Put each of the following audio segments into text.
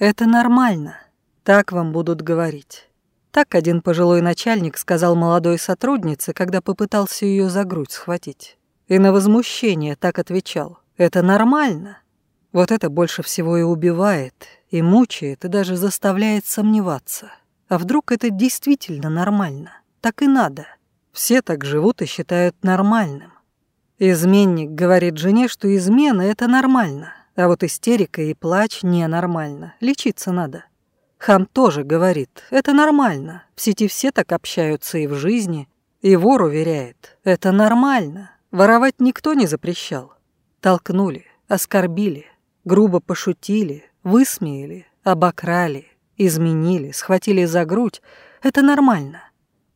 «Это нормально. Так вам будут говорить». Так один пожилой начальник сказал молодой сотруднице, когда попытался ее за грудь схватить. И на возмущение так отвечал. «Это нормально». Вот это больше всего и убивает, и мучает, и даже заставляет сомневаться. А вдруг это действительно нормально? Так и надо. Все так живут и считают нормальным. Изменник говорит жене, что измена — это нормально. А вот истерика и плач ненормально, лечиться надо. Хам тоже говорит, это нормально, в сети все так общаются и в жизни. И вор уверяет, это нормально, воровать никто не запрещал. Толкнули, оскорбили, грубо пошутили, высмеяли, обокрали, изменили, схватили за грудь. Это нормально.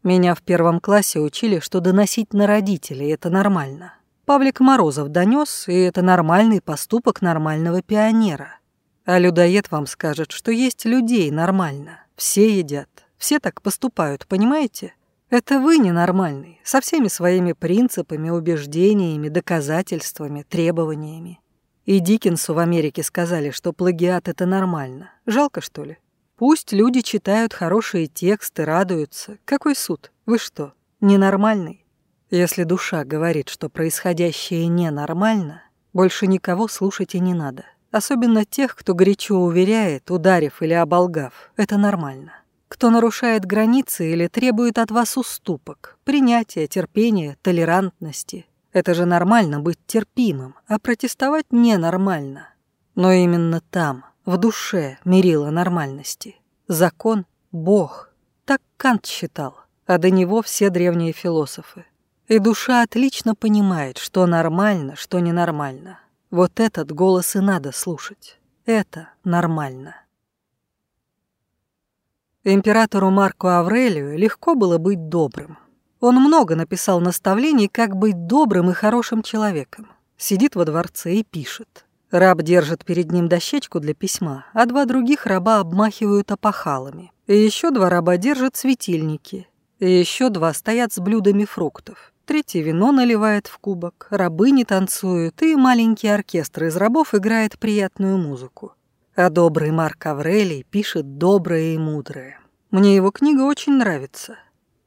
Меня в первом классе учили, что доносить на родителей – это нормально. Павлик Морозов донес, и это нормальный поступок нормального пионера. А людоед вам скажет, что есть людей нормально. Все едят. Все так поступают, понимаете? Это вы ненормальный, со всеми своими принципами, убеждениями, доказательствами, требованиями. И Диккенсу в Америке сказали, что плагиат – это нормально. Жалко, что ли? Пусть люди читают хорошие тексты, радуются. Какой суд? Вы что, ненормальный? Если душа говорит, что происходящее ненормально, больше никого слушать и не надо. Особенно тех, кто горячо уверяет, ударив или оболгав. Это нормально. Кто нарушает границы или требует от вас уступок, принятия, терпения, толерантности. Это же нормально быть терпимым, а протестовать ненормально. Но именно там, в душе, мерило нормальности. Закон – Бог. Так Кант считал, а до него все древние философы. И душа отлично понимает, что нормально, что ненормально. Вот этот голос и надо слушать. Это нормально. Императору Марку Аврелию легко было быть добрым. Он много написал наставлений, как быть добрым и хорошим человеком. Сидит во дворце и пишет. Раб держит перед ним дощечку для письма, а два других раба обмахивают опахалами. И еще два раба держат светильники. И еще два стоят с блюдами фруктов третий вино наливает в кубок, рабыни танцуют, и маленький оркестр из рабов играет приятную музыку. А добрый Марк Аврелий пишет доброе и мудрое. Мне его книга очень нравится.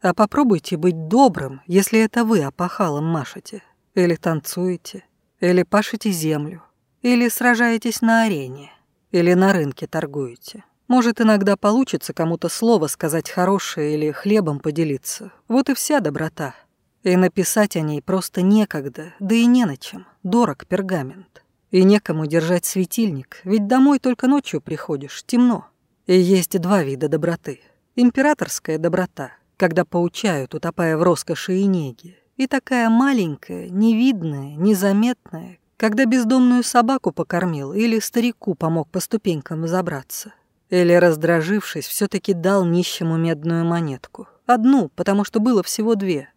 А попробуйте быть добрым, если это вы опахалом машете, или танцуете, или пашете землю, или сражаетесь на арене, или на рынке торгуете. Может, иногда получится кому-то слово сказать хорошее или хлебом поделиться. Вот и вся доброта. И написать о ней просто некогда, да и не на чем. Дорог пергамент. И некому держать светильник, ведь домой только ночью приходишь, темно. И есть два вида доброты. Императорская доброта, когда поучают, утопая в роскоши и неге. И такая маленькая, невидная, незаметная, когда бездомную собаку покормил или старику помог по ступенькам забраться. Или, раздражившись, все таки дал нищему медную монетку. Одну, потому что было всего две.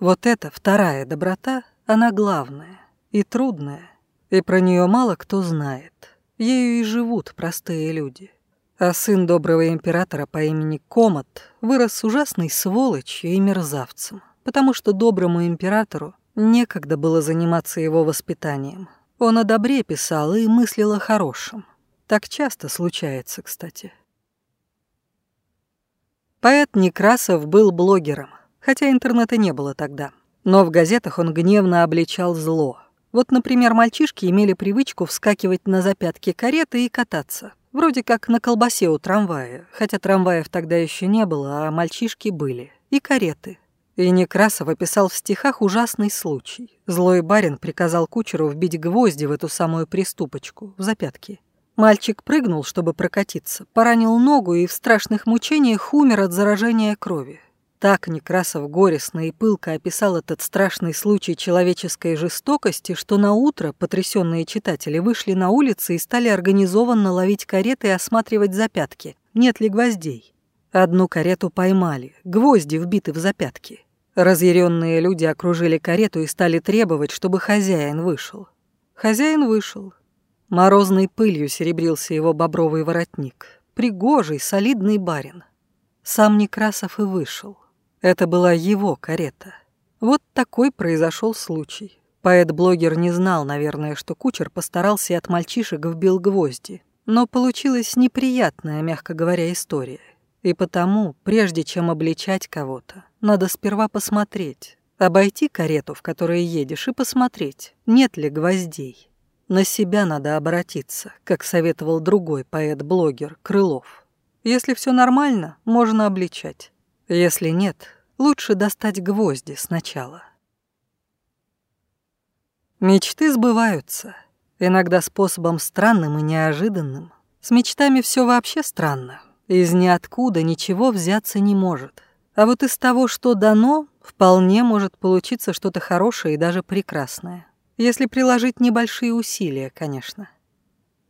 Вот эта вторая доброта, она главная и трудная, и про нее мало кто знает. Ею и живут простые люди. А сын доброго императора по имени Комат вырос с ужасной сволочью и мерзавцем, потому что доброму императору некогда было заниматься его воспитанием. Он о добре писал и мыслил о хорошем. Так часто случается, кстати. Поэт Некрасов был блогером хотя интернета не было тогда. Но в газетах он гневно обличал зло. Вот, например, мальчишки имели привычку вскакивать на запятки кареты и кататься. Вроде как на колбасе у трамвая, хотя трамваев тогда еще не было, а мальчишки были. И кареты. И Некрасов описал в стихах ужасный случай. Злой барин приказал кучеру вбить гвозди в эту самую приступочку, в запятки. Мальчик прыгнул, чтобы прокатиться, поранил ногу и в страшных мучениях умер от заражения крови. Так Некрасов горестно и пылко описал этот страшный случай человеческой жестокости, что на утро потрясенные читатели вышли на улицы и стали организованно ловить кареты и осматривать запятки, нет ли гвоздей. Одну карету поймали, гвозди вбиты в запятки. Разъяренные люди окружили карету и стали требовать, чтобы хозяин вышел. Хозяин вышел. Морозной пылью серебрился его бобровый воротник. Пригожий, солидный барин. Сам Некрасов и вышел. Это была его карета. Вот такой произошел случай. Поэт-блогер не знал, наверное, что кучер постарался от мальчишек вбил гвозди. Но получилась неприятная, мягко говоря, история. И потому, прежде чем обличать кого-то, надо сперва посмотреть. Обойти карету, в которой едешь, и посмотреть, нет ли гвоздей. На себя надо обратиться, как советовал другой поэт-блогер Крылов. Если все нормально, можно обличать. Если нет, Лучше достать гвозди сначала. Мечты сбываются. Иногда способом странным и неожиданным. С мечтами все вообще странно. Из ниоткуда ничего взяться не может. А вот из того, что дано, вполне может получиться что-то хорошее и даже прекрасное. Если приложить небольшие усилия, конечно.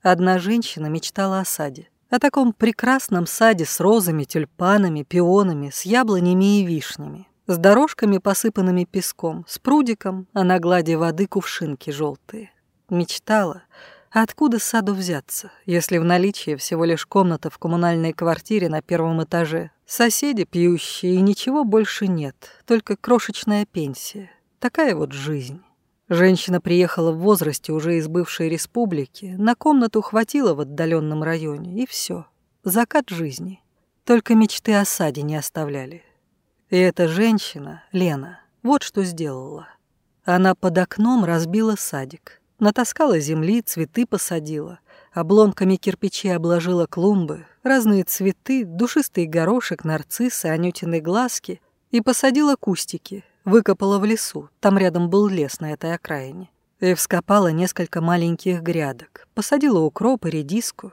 Одна женщина мечтала о саде о таком прекрасном саде с розами, тюльпанами, пионами, с яблонями и вишнями, с дорожками, посыпанными песком, с прудиком, а на глади воды кувшинки желтые. Мечтала, а откуда саду взяться, если в наличии всего лишь комната в коммунальной квартире на первом этаже, соседи пьющие и ничего больше нет, только крошечная пенсия. Такая вот жизнь. Женщина приехала в возрасте уже из бывшей республики, на комнату хватило в отдаленном районе, и все. Закат жизни. Только мечты о саде не оставляли. И эта женщина, Лена, вот что сделала. Она под окном разбила садик. Натаскала земли, цветы посадила. Обломками кирпичей обложила клумбы, разные цветы, душистый горошек, нарциссы, анютины глазки и посадила кустики, Выкопала в лесу, там рядом был лес на этой окраине. И вскопала несколько маленьких грядок, посадила укроп и редиску.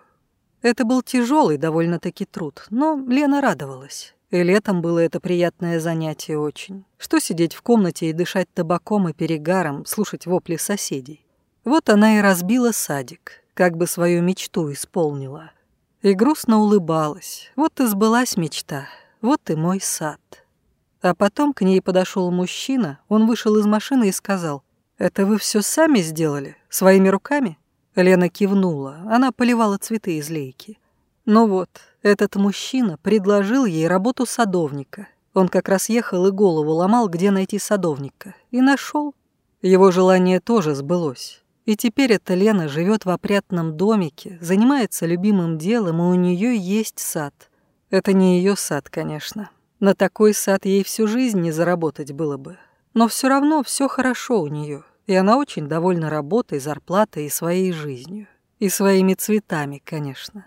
Это был тяжелый довольно-таки труд, но Лена радовалась. И летом было это приятное занятие очень. Что сидеть в комнате и дышать табаком и перегаром, слушать вопли соседей. Вот она и разбила садик, как бы свою мечту исполнила. И грустно улыбалась. Вот и сбылась мечта, вот и мой сад. А потом к ней подошел мужчина, он вышел из машины и сказал, «Это вы все сами сделали? Своими руками?» Лена кивнула, она поливала цветы из лейки. Ну вот, этот мужчина предложил ей работу садовника. Он как раз ехал и голову ломал, где найти садовника. И нашел. Его желание тоже сбылось. И теперь эта Лена живет в опрятном домике, занимается любимым делом, и у нее есть сад. Это не ее сад, конечно, на такой сад ей всю жизнь не заработать было бы. Но все равно все хорошо у нее, и она очень довольна работой, зарплатой и своей жизнью. И своими цветами, конечно.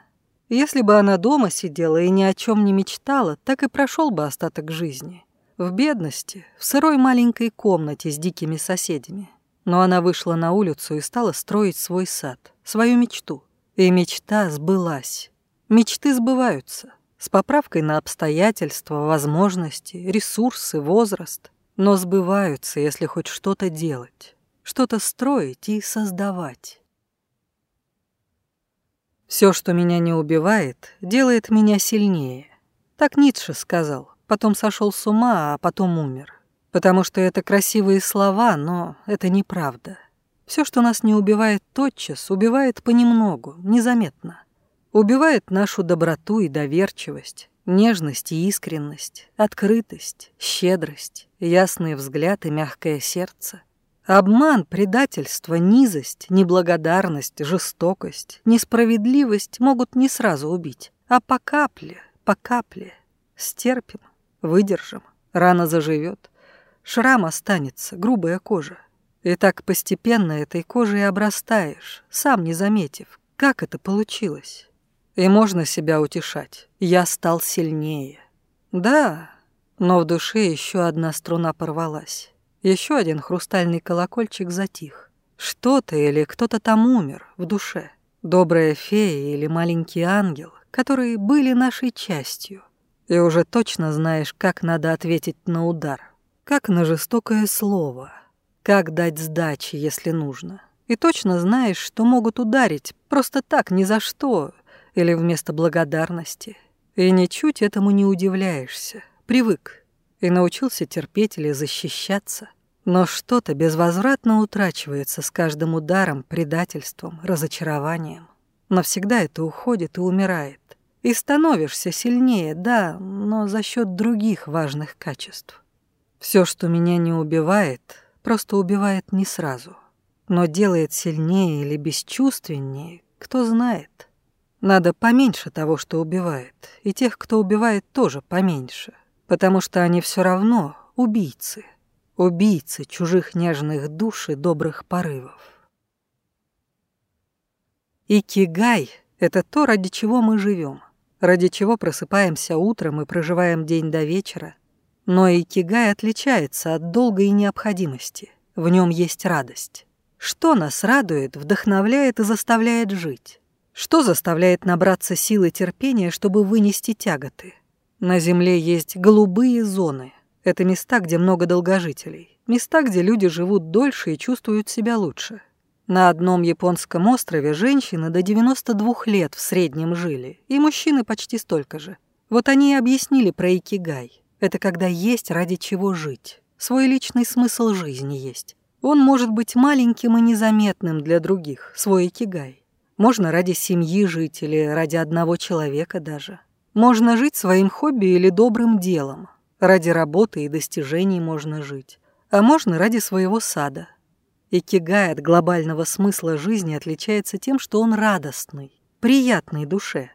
Если бы она дома сидела и ни о чем не мечтала, так и прошел бы остаток жизни. В бедности, в сырой маленькой комнате с дикими соседями. Но она вышла на улицу и стала строить свой сад, свою мечту. И мечта сбылась. Мечты сбываются с поправкой на обстоятельства, возможности, ресурсы, возраст, но сбываются, если хоть что-то делать, что-то строить и создавать. «Все, что меня не убивает, делает меня сильнее», так Ницше сказал, потом сошел с ума, а потом умер. Потому что это красивые слова, но это неправда. Все, что нас не убивает тотчас, убивает понемногу, незаметно убивает нашу доброту и доверчивость, нежность и искренность, открытость, щедрость, ясный взгляд и мягкое сердце. Обман, предательство, низость, неблагодарность, жестокость, несправедливость могут не сразу убить, а по капле, по капле. Стерпим, выдержим, рана заживет, шрам останется, грубая кожа. И так постепенно этой кожей обрастаешь, сам не заметив, как это получилось. И можно себя утешать. Я стал сильнее. Да, но в душе еще одна струна порвалась. Еще один хрустальный колокольчик затих. Что-то или кто-то там умер в душе. Добрая фея или маленький ангел, которые были нашей частью. И уже точно знаешь, как надо ответить на удар. Как на жестокое слово. Как дать сдачи, если нужно. И точно знаешь, что могут ударить просто так, ни за что или вместо благодарности. И ничуть этому не удивляешься. Привык. И научился терпеть или защищаться. Но что-то безвозвратно утрачивается с каждым ударом, предательством, разочарованием. Навсегда это уходит и умирает. И становишься сильнее, да, но за счет других важных качеств. Все, что меня не убивает, просто убивает не сразу. Но делает сильнее или бесчувственнее, кто знает. Надо поменьше того, что убивает, и тех, кто убивает, тоже поменьше, потому что они все равно убийцы, убийцы чужих нежных душ и добрых порывов. Икигай — это то, ради чего мы живем, ради чего просыпаемся утром и проживаем день до вечера. Но икигай отличается от долга и необходимости, в нем есть радость. Что нас радует, вдохновляет и заставляет жить? Что заставляет набраться силы терпения, чтобы вынести тяготы? На Земле есть голубые зоны. Это места, где много долгожителей. Места, где люди живут дольше и чувствуют себя лучше. На одном японском острове женщины до 92 лет в среднем жили, и мужчины почти столько же. Вот они и объяснили про икигай. Это когда есть ради чего жить. Свой личный смысл жизни есть. Он может быть маленьким и незаметным для других, свой икигай. Можно ради семьи жить или ради одного человека даже. Можно жить своим хобби или добрым делом. Ради работы и достижений можно жить. А можно ради своего сада. Икигай от глобального смысла жизни отличается тем, что он радостный, приятный душе.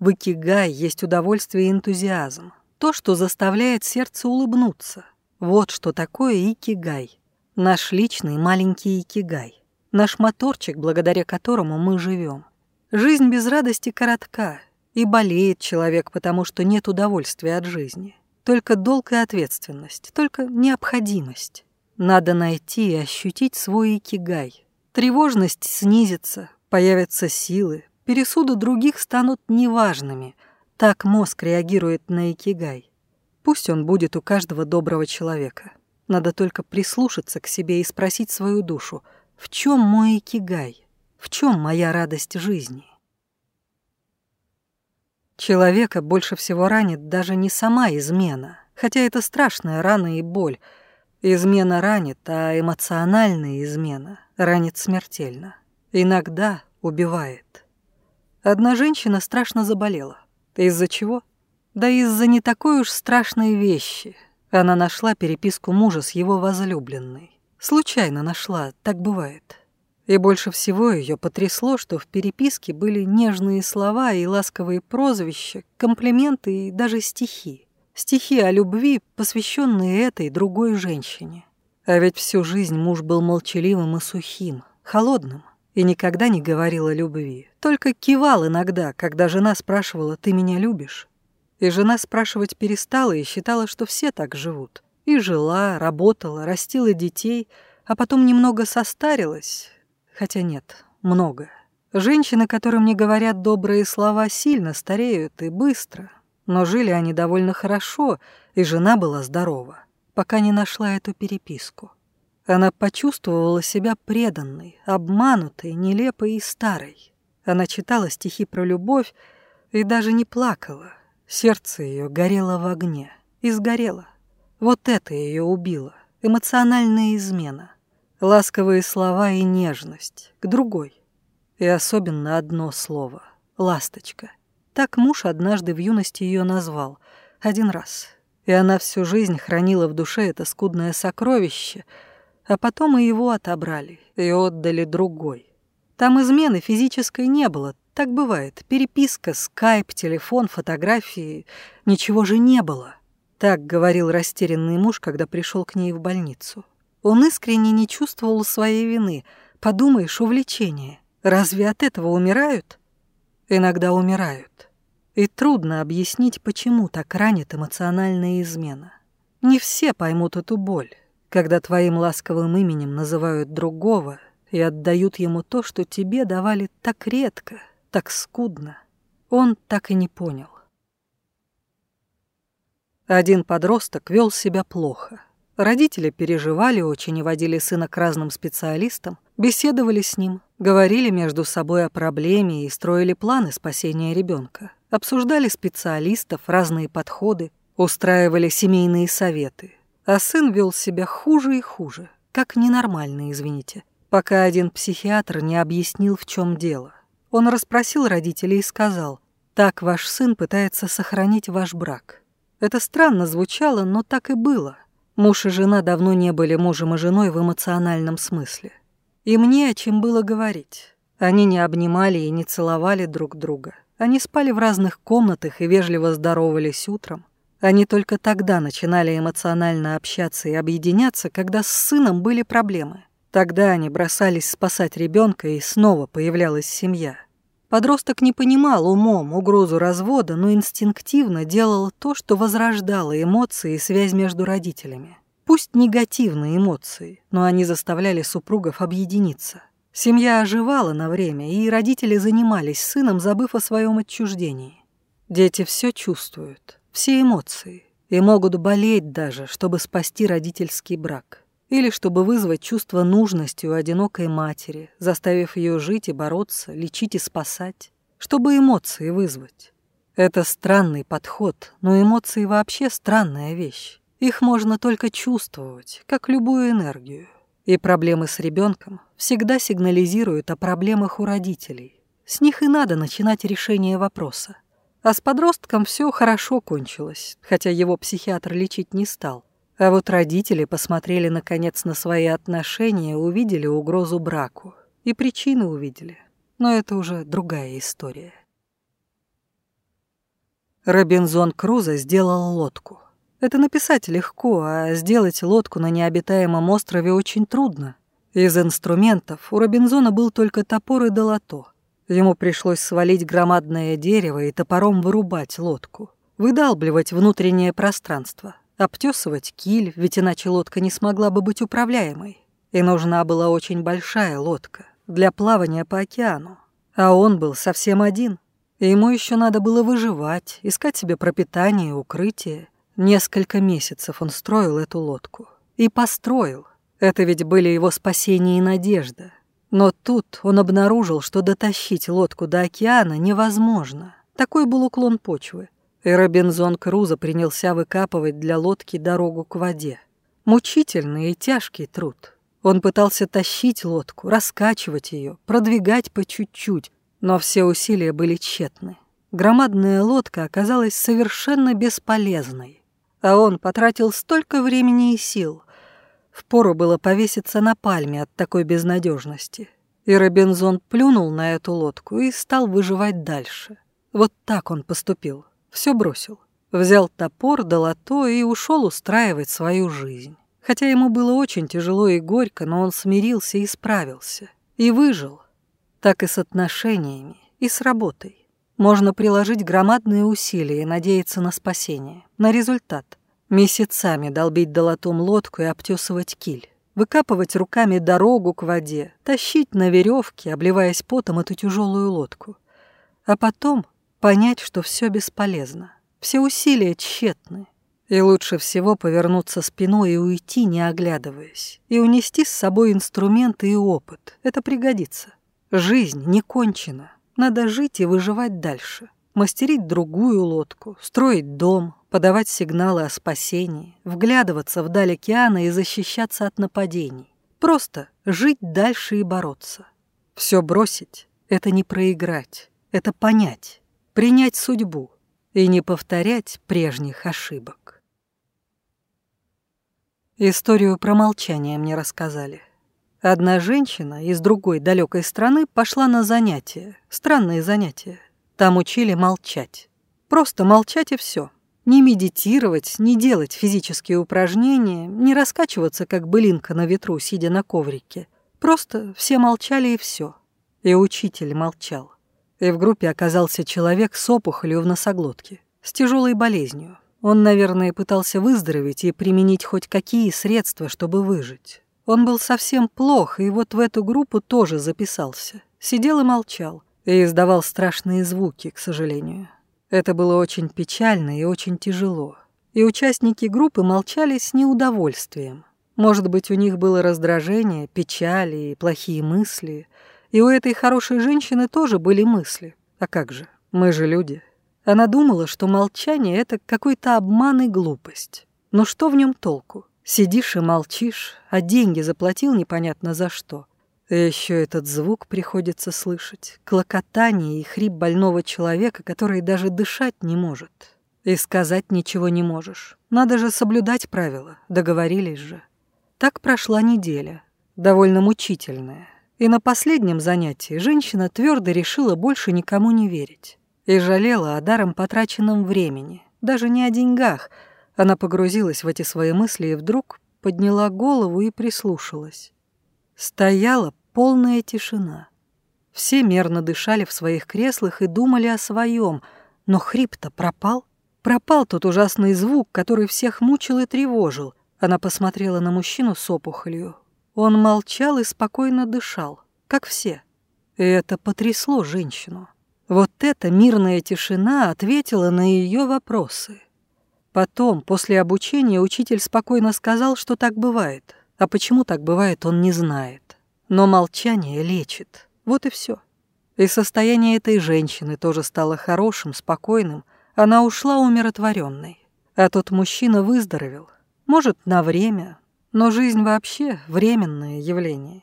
В икигай есть удовольствие и энтузиазм. То, что заставляет сердце улыбнуться. Вот что такое икигай. Наш личный маленький икигай наш моторчик, благодаря которому мы живем. Жизнь без радости коротка, и болеет человек, потому что нет удовольствия от жизни. Только долг и ответственность, только необходимость. Надо найти и ощутить свой икигай. Тревожность снизится, появятся силы, пересуды других станут неважными. Так мозг реагирует на икигай. Пусть он будет у каждого доброго человека. Надо только прислушаться к себе и спросить свою душу – в чем мой кигай? В чем моя радость жизни? Человека больше всего ранит даже не сама измена, хотя это страшная рана и боль. Измена ранит, а эмоциональная измена ранит смертельно. Иногда убивает. Одна женщина страшно заболела. Из-за чего? Да из-за не такой уж страшной вещи. Она нашла переписку мужа с его возлюбленной. Случайно нашла, так бывает. И больше всего ее потрясло, что в переписке были нежные слова и ласковые прозвища, комплименты и даже стихи. Стихи о любви, посвященные этой другой женщине. А ведь всю жизнь муж был молчаливым и сухим, холодным, и никогда не говорил о любви. Только кивал иногда, когда жена спрашивала «ты меня любишь?». И жена спрашивать перестала и считала, что все так живут. И жила, работала, растила детей, а потом немного состарилась. Хотя нет, много. Женщины, которым не говорят добрые слова, сильно стареют и быстро. Но жили они довольно хорошо, и жена была здорова, пока не нашла эту переписку. Она почувствовала себя преданной, обманутой, нелепой и старой. Она читала стихи про любовь и даже не плакала. Сердце ее горело в огне и сгорело. Вот это ее убило. Эмоциональная измена. Ласковые слова и нежность. К другой. И особенно одно слово. Ласточка. Так муж однажды в юности ее назвал. Один раз. И она всю жизнь хранила в душе это скудное сокровище, а потом и его отобрали и отдали другой. Там измены физической не было, так бывает. Переписка, скайп, телефон, фотографии. Ничего же не было. Так говорил растерянный муж, когда пришел к ней в больницу. Он искренне не чувствовал своей вины. Подумаешь, увлечение. Разве от этого умирают? Иногда умирают. И трудно объяснить, почему так ранит эмоциональная измена. Не все поймут эту боль, когда твоим ласковым именем называют другого и отдают ему то, что тебе давали так редко, так скудно. Он так и не понял. Один подросток вел себя плохо. Родители переживали очень и водили сына к разным специалистам, беседовали с ним, говорили между собой о проблеме и строили планы спасения ребенка, обсуждали специалистов, разные подходы, устраивали семейные советы. А сын вел себя хуже и хуже, как ненормальный, извините, пока один психиатр не объяснил, в чем дело. Он расспросил родителей и сказал, «Так ваш сын пытается сохранить ваш брак». Это странно звучало, но так и было. Муж и жена давно не были мужем и женой в эмоциональном смысле. Им не о чем было говорить. Они не обнимали и не целовали друг друга. Они спали в разных комнатах и вежливо здоровались утром. Они только тогда начинали эмоционально общаться и объединяться, когда с сыном были проблемы. Тогда они бросались спасать ребенка, и снова появлялась семья – Подросток не понимал умом угрозу развода, но инстинктивно делал то, что возрождало эмоции и связь между родителями. Пусть негативные эмоции, но они заставляли супругов объединиться. Семья оживала на время, и родители занимались сыном, забыв о своем отчуждении. Дети все чувствуют, все эмоции, и могут болеть даже, чтобы спасти родительский брак или чтобы вызвать чувство нужности у одинокой матери, заставив ее жить и бороться, лечить и спасать, чтобы эмоции вызвать. Это странный подход, но эмоции вообще странная вещь. Их можно только чувствовать, как любую энергию. И проблемы с ребенком всегда сигнализируют о проблемах у родителей. С них и надо начинать решение вопроса. А с подростком все хорошо кончилось, хотя его психиатр лечить не стал. А вот родители посмотрели, наконец, на свои отношения, увидели угрозу браку. И причины увидели. Но это уже другая история. Робинзон Крузо сделал лодку. Это написать легко, а сделать лодку на необитаемом острове очень трудно. Из инструментов у Робинзона был только топор и долото. Ему пришлось свалить громадное дерево и топором вырубать лодку, выдалбливать внутреннее пространство, обтесывать киль, ведь иначе лодка не смогла бы быть управляемой. И нужна была очень большая лодка для плавания по океану. А он был совсем один. И ему еще надо было выживать, искать себе пропитание и укрытие. Несколько месяцев он строил эту лодку. И построил. Это ведь были его спасение и надежда. Но тут он обнаружил, что дотащить лодку до океана невозможно. Такой был уклон почвы и Робинзон Крузо принялся выкапывать для лодки дорогу к воде. Мучительный и тяжкий труд. Он пытался тащить лодку, раскачивать ее, продвигать по чуть-чуть, но все усилия были тщетны. Громадная лодка оказалась совершенно бесполезной, а он потратил столько времени и сил. Впору было повеситься на пальме от такой безнадежности. И Робинзон плюнул на эту лодку и стал выживать дальше. Вот так он поступил все бросил. Взял топор, долото и ушел устраивать свою жизнь. Хотя ему было очень тяжело и горько, но он смирился и справился. И выжил. Так и с отношениями, и с работой. Можно приложить громадные усилия и надеяться на спасение, на результат. Месяцами долбить долотом лодку и обтесывать киль выкапывать руками дорогу к воде, тащить на веревке, обливаясь потом эту тяжелую лодку. А потом понять, что все бесполезно, все усилия тщетны, и лучше всего повернуться спиной и уйти, не оглядываясь, и унести с собой инструменты и опыт. Это пригодится. Жизнь не кончена. Надо жить и выживать дальше. Мастерить другую лодку, строить дом, подавать сигналы о спасении, вглядываться вдаль океана и защищаться от нападений. Просто жить дальше и бороться. Все бросить — это не проиграть, это понять принять судьбу и не повторять прежних ошибок. Историю про молчание мне рассказали. Одна женщина из другой далекой страны пошла на занятия, странные занятия. Там учили молчать. Просто молчать и все. Не медитировать, не делать физические упражнения, не раскачиваться, как былинка на ветру, сидя на коврике. Просто все молчали и все. И учитель молчал. И в группе оказался человек с опухолью в носоглотке, с тяжелой болезнью. Он, наверное, пытался выздороветь и применить хоть какие средства, чтобы выжить. Он был совсем плох, и вот в эту группу тоже записался. Сидел и молчал, и издавал страшные звуки, к сожалению. Это было очень печально и очень тяжело. И участники группы молчали с неудовольствием. Может быть, у них было раздражение, печали и плохие мысли – и у этой хорошей женщины тоже были мысли. А как же, мы же люди. Она думала, что молчание — это какой-то обман и глупость. Но что в нем толку? Сидишь и молчишь, а деньги заплатил непонятно за что. И еще этот звук приходится слышать. Клокотание и хрип больного человека, который даже дышать не может. И сказать ничего не можешь. Надо же соблюдать правила, договорились же. Так прошла неделя, довольно мучительная. И на последнем занятии женщина твердо решила больше никому не верить. И жалела о даром потраченном времени, даже не о деньгах. Она погрузилась в эти свои мысли и вдруг подняла голову и прислушалась. Стояла полная тишина. Все мерно дышали в своих креслах и думали о своем, но хрип-то пропал. Пропал тот ужасный звук, который всех мучил и тревожил. Она посмотрела на мужчину с опухолью, он молчал и спокойно дышал, как все. И это потрясло женщину. Вот эта мирная тишина ответила на ее вопросы. Потом, после обучения, учитель спокойно сказал, что так бывает. А почему так бывает, он не знает. Но молчание лечит. Вот и все. И состояние этой женщины тоже стало хорошим, спокойным. Она ушла умиротворенной. А тот мужчина выздоровел. Может, на время, но жизнь вообще временное явление.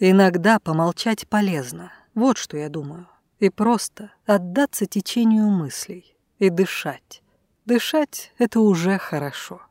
Иногда помолчать полезно. Вот что я думаю. И просто отдаться течению мыслей. И дышать. Дышать — это уже хорошо.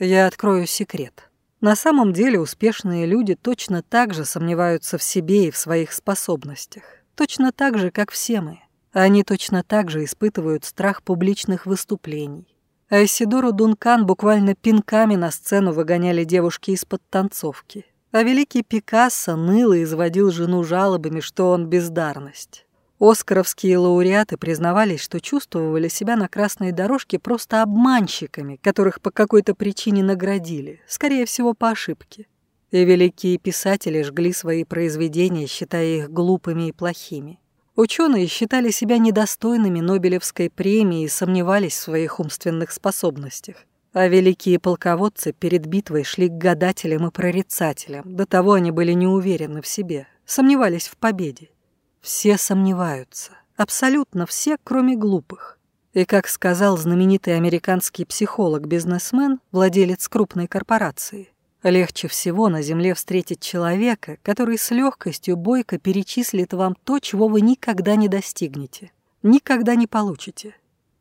Я открою секрет. На самом деле успешные люди точно так же сомневаются в себе и в своих способностях. Точно так же, как все мы. Они точно так же испытывают страх публичных выступлений а Исидору Дункан буквально пинками на сцену выгоняли девушки из-под танцовки. А великий Пикассо ныл и изводил жену жалобами, что он бездарность. Оскаровские лауреаты признавались, что чувствовали себя на красной дорожке просто обманщиками, которых по какой-то причине наградили, скорее всего, по ошибке. И великие писатели жгли свои произведения, считая их глупыми и плохими. Ученые считали себя недостойными Нобелевской премии и сомневались в своих умственных способностях. А великие полководцы перед битвой шли к гадателям и прорицателям. До того они были не уверены в себе, сомневались в победе. Все сомневаются. Абсолютно все, кроме глупых. И, как сказал знаменитый американский психолог-бизнесмен, владелец крупной корпорации, Легче всего на Земле встретить человека, который с легкостью бойко перечислит вам то, чего вы никогда не достигнете, никогда не получите.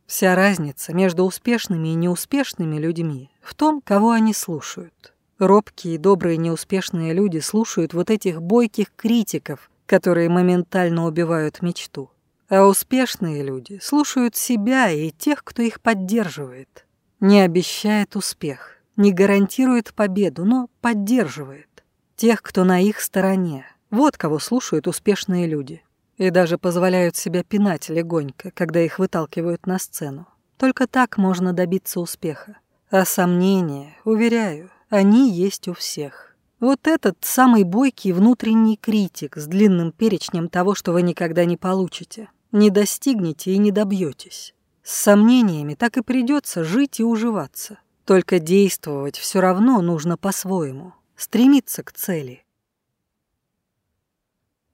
Вся разница между успешными и неуспешными людьми в том, кого они слушают. Робкие, добрые, неуспешные люди слушают вот этих бойких критиков, которые моментально убивают мечту. А успешные люди слушают себя и тех, кто их поддерживает, не обещает успех не гарантирует победу, но поддерживает тех, кто на их стороне. Вот кого слушают успешные люди. И даже позволяют себя пинать легонько, когда их выталкивают на сцену. Только так можно добиться успеха. А сомнения, уверяю, они есть у всех. Вот этот самый бойкий внутренний критик с длинным перечнем того, что вы никогда не получите, не достигнете и не добьетесь. С сомнениями так и придется жить и уживаться. Только действовать все равно нужно по-своему, стремиться к цели.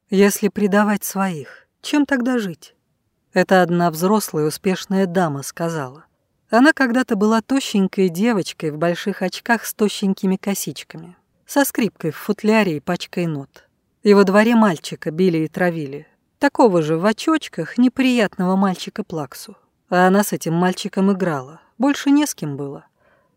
Если предавать своих, чем тогда жить? Это одна взрослая успешная дама сказала. Она когда-то была тощенькой девочкой в больших очках с тощенькими косичками, со скрипкой в футляре и пачкой нот. И во дворе мальчика били и травили. Такого же в очочках неприятного мальчика Плаксу. А она с этим мальчиком играла. Больше не с кем было.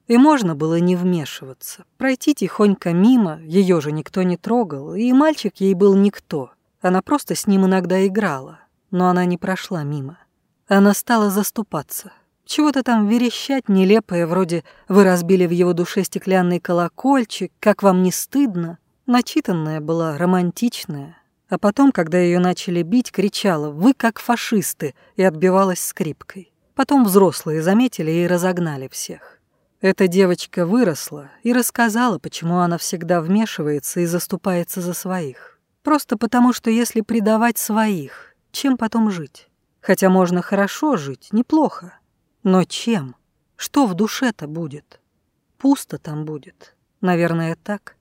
И можно было не вмешиваться, пройти тихонько мимо, ее же никто не трогал, и мальчик ей был никто. Она просто с ним иногда играла, но она не прошла мимо. Она стала заступаться. Чего-то там верещать нелепое, вроде «Вы разбили в его душе стеклянный колокольчик, как вам не стыдно?» Начитанная была, романтичная. А потом, когда ее начали бить, кричала «Вы как фашисты!» и отбивалась скрипкой. Потом взрослые заметили и разогнали всех. Эта девочка выросла и рассказала, почему она всегда вмешивается и заступается за своих. Просто потому, что если предавать своих, чем потом жить? Хотя можно хорошо жить, неплохо. Но чем? Что в душе-то будет? Пусто там будет. Наверное, так.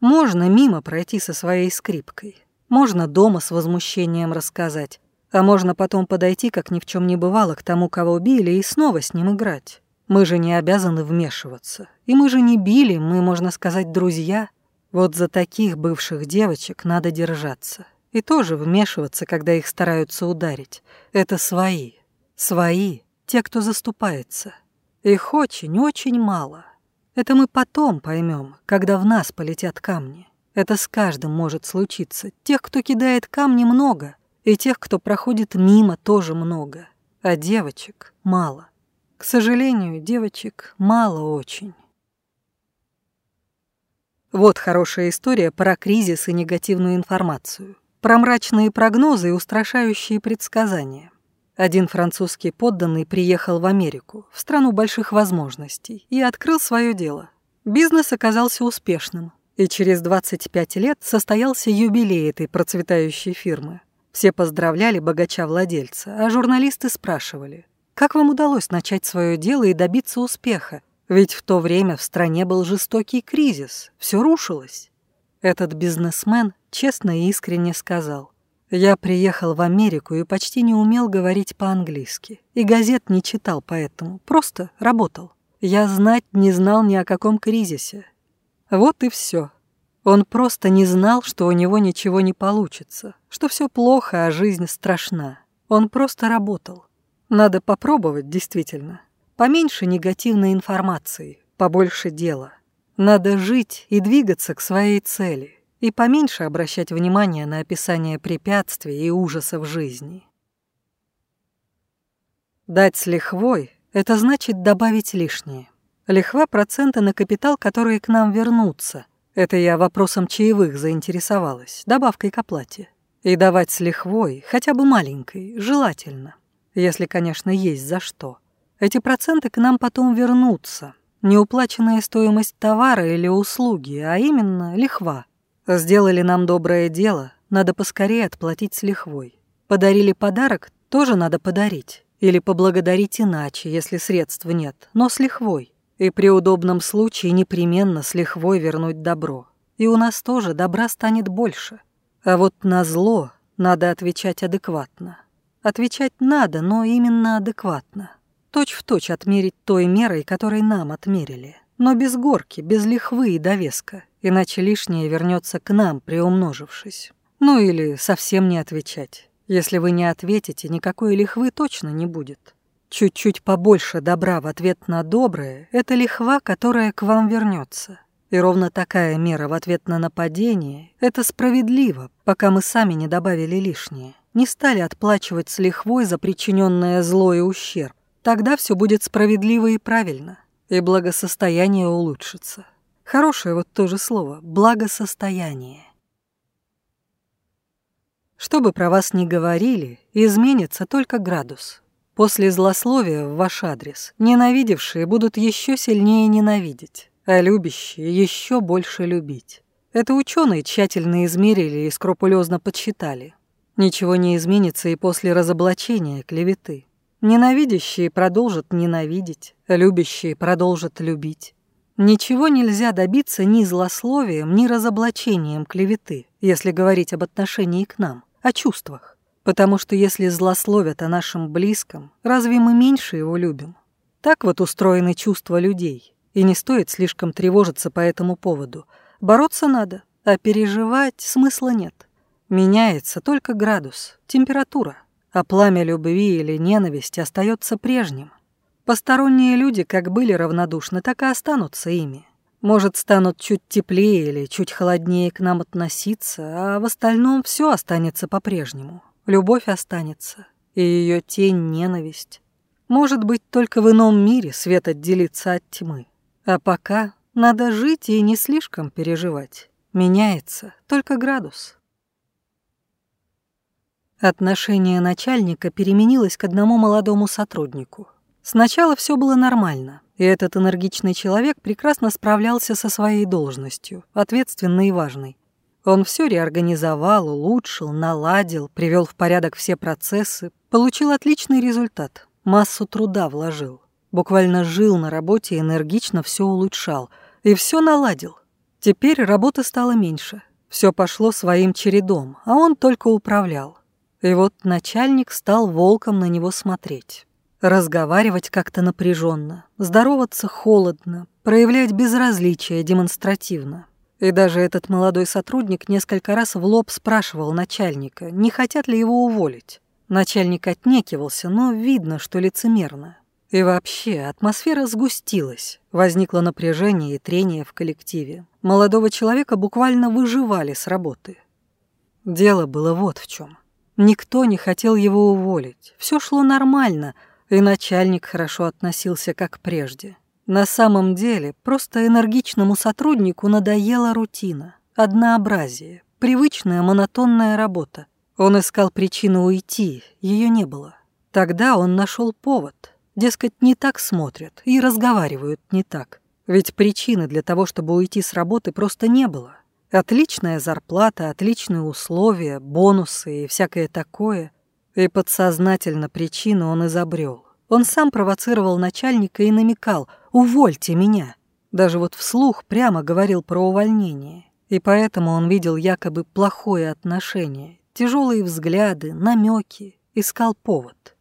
Можно мимо пройти со своей скрипкой. Можно дома с возмущением рассказать. А можно потом подойти, как ни в чем не бывало, к тому, кого убили, и снова с ним играть. Мы же не обязаны вмешиваться. И мы же не били, мы, можно сказать, друзья. Вот за таких бывших девочек надо держаться. И тоже вмешиваться, когда их стараются ударить. Это свои. Свои. Те, кто заступается. Их очень-очень мало. Это мы потом поймем, когда в нас полетят камни. Это с каждым может случиться. Тех, кто кидает камни, много. И тех, кто проходит мимо, тоже много. А девочек мало. К сожалению, девочек мало очень. Вот хорошая история про кризис и негативную информацию, про мрачные прогнозы и устрашающие предсказания. Один французский подданный приехал в Америку, в страну больших возможностей, и открыл свое дело. Бизнес оказался успешным, и через 25 лет состоялся юбилей этой процветающей фирмы. Все поздравляли богача-владельца, а журналисты спрашивали, как вам удалось начать свое дело и добиться успеха? Ведь в то время в стране был жестокий кризис, все рушилось. Этот бизнесмен честно и искренне сказал. Я приехал в Америку и почти не умел говорить по-английски. И газет не читал поэтому, просто работал. Я знать не знал ни о каком кризисе. Вот и все. Он просто не знал, что у него ничего не получится, что все плохо, а жизнь страшна. Он просто работал. Надо попробовать, действительно. Поменьше негативной информации, побольше дела. Надо жить и двигаться к своей цели, и поменьше обращать внимание на описание препятствий и ужасов жизни. Дать с лихвой – это значит добавить лишнее. Лихва – процента на капитал, которые к нам вернутся. Это я вопросом чаевых заинтересовалась, добавкой к оплате. И давать с лихвой, хотя бы маленькой, желательно. Если, конечно, есть за что. Эти проценты к нам потом вернутся. Неуплаченная стоимость товара или услуги, а именно лихва. Сделали нам доброе дело, надо поскорее отплатить с лихвой. Подарили подарок, тоже надо подарить. Или поблагодарить иначе, если средств нет, но с лихвой. И при удобном случае непременно с лихвой вернуть добро. И у нас тоже добра станет больше. А вот на зло надо отвечать адекватно. Отвечать надо, но именно адекватно. Точь-в-точь точь отмерить той мерой, которой нам отмерили. Но без горки, без лихвы и довеска, иначе лишнее вернется к нам, приумножившись. Ну или совсем не отвечать. Если вы не ответите, никакой лихвы точно не будет. Чуть-чуть побольше добра в ответ на доброе – это лихва, которая к вам вернется. И ровно такая мера в ответ на нападение – это справедливо, пока мы сами не добавили лишнее не стали отплачивать с лихвой за причиненное зло и ущерб. Тогда все будет справедливо и правильно, и благосостояние улучшится. Хорошее вот тоже слово – благосостояние. Что бы про вас ни говорили, изменится только градус. После злословия в ваш адрес ненавидевшие будут еще сильнее ненавидеть, а любящие еще больше любить. Это ученые тщательно измерили и скрупулезно подсчитали – Ничего не изменится и после разоблачения клеветы. Ненавидящие продолжат ненавидеть, любящие продолжат любить. Ничего нельзя добиться ни злословием, ни разоблачением клеветы, если говорить об отношении к нам, о чувствах. Потому что если злословят о нашем близком, разве мы меньше его любим? Так вот устроены чувства людей, и не стоит слишком тревожиться по этому поводу. Бороться надо, а переживать смысла нет. Меняется только градус, температура, а пламя любви или ненависти остается прежним. Посторонние люди как были равнодушны, так и останутся ими. Может, станут чуть теплее или чуть холоднее к нам относиться, а в остальном все останется по-прежнему. Любовь останется, и ее тень — ненависть. Может быть, только в ином мире свет отделится от тьмы. А пока надо жить и не слишком переживать. Меняется только градус. Отношение начальника переменилось к одному молодому сотруднику. Сначала все было нормально, и этот энергичный человек прекрасно справлялся со своей должностью, ответственной и важной. Он все реорганизовал, улучшил, наладил, привел в порядок все процессы, получил отличный результат, массу труда вложил. Буквально жил на работе, энергично все улучшал и все наладил. Теперь работы стало меньше, все пошло своим чередом, а он только управлял. И вот начальник стал волком на него смотреть. Разговаривать как-то напряженно, здороваться холодно, проявлять безразличие демонстративно. И даже этот молодой сотрудник несколько раз в лоб спрашивал начальника, не хотят ли его уволить. Начальник отнекивался, но видно, что лицемерно. И вообще, атмосфера сгустилась. Возникло напряжение и трение в коллективе. Молодого человека буквально выживали с работы. Дело было вот в чем. Никто не хотел его уволить. Все шло нормально, и начальник хорошо относился, как прежде. На самом деле, просто энергичному сотруднику надоела рутина, однообразие, привычная монотонная работа. Он искал причину уйти, ее не было. Тогда он нашел повод. Дескать, не так смотрят и разговаривают не так. Ведь причины для того, чтобы уйти с работы, просто не было. Отличная зарплата, отличные условия, бонусы и всякое такое. И подсознательно причину он изобрел. Он сам провоцировал начальника и намекал «Увольте меня!» Даже вот вслух прямо говорил про увольнение. И поэтому он видел якобы плохое отношение, тяжелые взгляды, намеки, искал повод.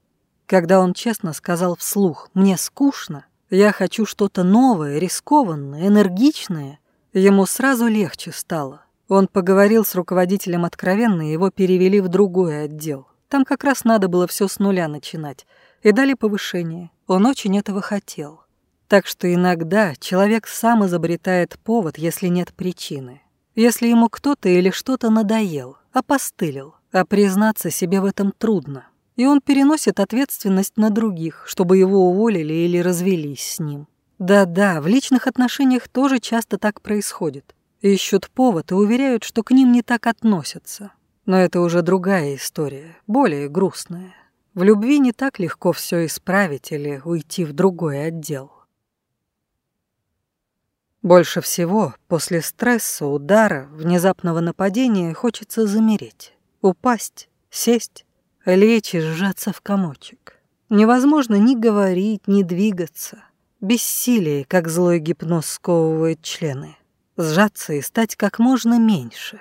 Когда он честно сказал вслух «Мне скучно», «Я хочу что-то новое, рискованное, энергичное», Ему сразу легче стало. Он поговорил с руководителем откровенно, и его перевели в другой отдел. Там как раз надо было все с нуля начинать. И дали повышение. Он очень этого хотел. Так что иногда человек сам изобретает повод, если нет причины. Если ему кто-то или что-то надоел, опостылил, а признаться себе в этом трудно. И он переносит ответственность на других, чтобы его уволили или развелись с ним. Да-да, в личных отношениях тоже часто так происходит. Ищут повод и уверяют, что к ним не так относятся. Но это уже другая история, более грустная. В любви не так легко все исправить или уйти в другой отдел. Больше всего после стресса, удара, внезапного нападения хочется замереть, упасть, сесть, лечь и сжаться в комочек. Невозможно ни говорить, ни двигаться. Бессилие, как злой гипноз сковывает члены. Сжаться и стать как можно меньше.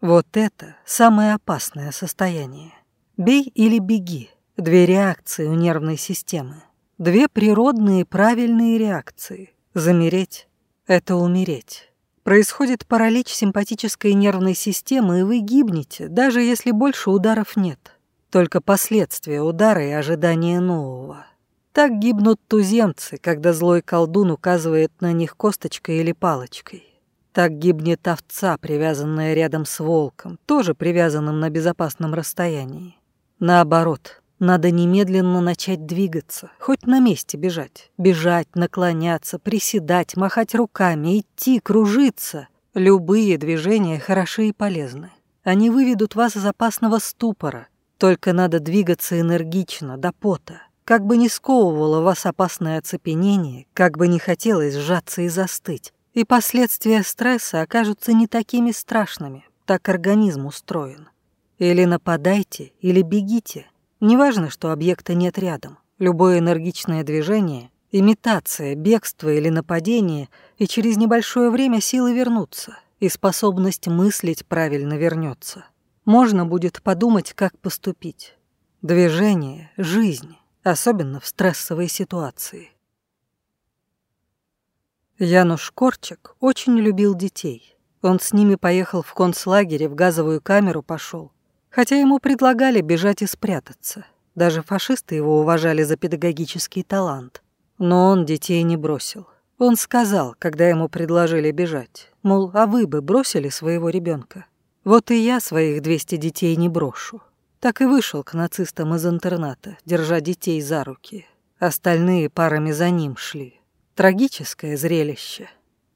Вот это самое опасное состояние. Бей или беги. Две реакции у нервной системы. Две природные правильные реакции. Замереть — это умереть. Происходит паралич симпатической нервной системы, и вы гибнете, даже если больше ударов нет. Только последствия удара и ожидания нового. Так гибнут туземцы, когда злой колдун указывает на них косточкой или палочкой. Так гибнет овца, привязанная рядом с волком, тоже привязанным на безопасном расстоянии. Наоборот, надо немедленно начать двигаться, хоть на месте бежать. Бежать, наклоняться, приседать, махать руками, идти, кружиться. Любые движения хороши и полезны. Они выведут вас из опасного ступора. Только надо двигаться энергично, до пота. Как бы не сковывало вас опасное оцепенение, как бы не хотелось сжаться и застыть, и последствия стресса окажутся не такими страшными, так организм устроен. Или нападайте, или бегите. Неважно, что объекта нет рядом. Любое энергичное движение, имитация, бегство или нападение, и через небольшое время силы вернутся, и способность мыслить правильно вернется. Можно будет подумать, как поступить. Движение — жизнь особенно в стрессовой ситуации. Януш Корчик очень любил детей. Он с ними поехал в концлагере, в газовую камеру пошел, хотя ему предлагали бежать и спрятаться. Даже фашисты его уважали за педагогический талант. Но он детей не бросил. Он сказал, когда ему предложили бежать, мол, а вы бы бросили своего ребенка? Вот и я своих 200 детей не брошу так и вышел к нацистам из интерната, держа детей за руки. Остальные парами за ним шли. Трагическое зрелище.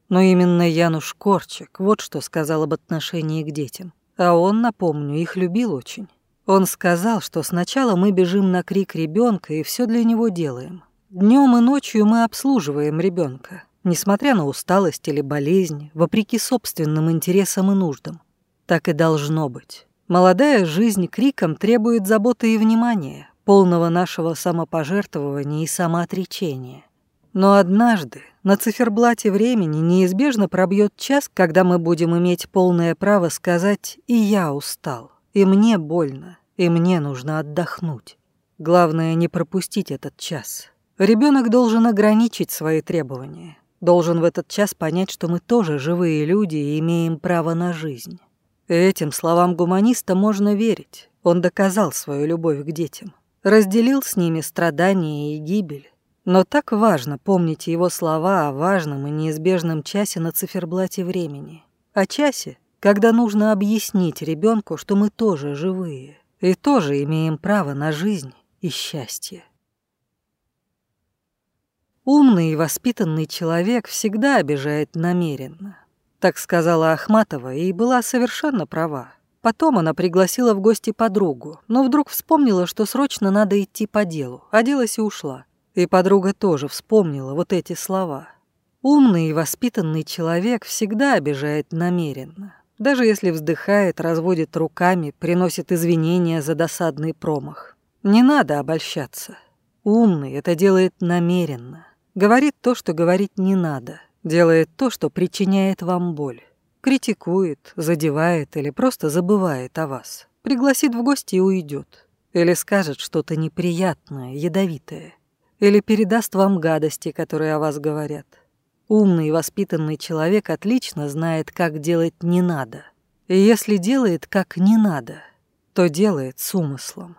Но именно Януш Корчик вот что сказал об отношении к детям. А он, напомню, их любил очень. Он сказал, что сначала мы бежим на крик ребенка и все для него делаем. Днем и ночью мы обслуживаем ребенка, несмотря на усталость или болезнь, вопреки собственным интересам и нуждам. Так и должно быть. Молодая жизнь криком требует заботы и внимания, полного нашего самопожертвования и самоотречения. Но однажды на циферблате времени неизбежно пробьет час, когда мы будем иметь полное право сказать «и я устал, и мне больно, и мне нужно отдохнуть». Главное не пропустить этот час. Ребенок должен ограничить свои требования, должен в этот час понять, что мы тоже живые люди и имеем право на жизнь. Этим словам гуманиста можно верить. Он доказал свою любовь к детям, разделил с ними страдания и гибель. Но так важно помнить его слова о важном и неизбежном часе на циферблате времени. О часе, когда нужно объяснить ребенку, что мы тоже живые и тоже имеем право на жизнь и счастье. Умный и воспитанный человек всегда обижает намеренно. Так сказала Ахматова и была совершенно права. Потом она пригласила в гости подругу, но вдруг вспомнила, что срочно надо идти по делу, оделась и ушла. И подруга тоже вспомнила вот эти слова. Умный и воспитанный человек всегда обижает намеренно. Даже если вздыхает, разводит руками, приносит извинения за досадный промах. Не надо обольщаться. Умный это делает намеренно. Говорит то, что говорить не надо делает то, что причиняет вам боль. Критикует, задевает или просто забывает о вас. Пригласит в гости и уйдет. Или скажет что-то неприятное, ядовитое. Или передаст вам гадости, которые о вас говорят. Умный и воспитанный человек отлично знает, как делать не надо. И если делает как не надо, то делает с умыслом.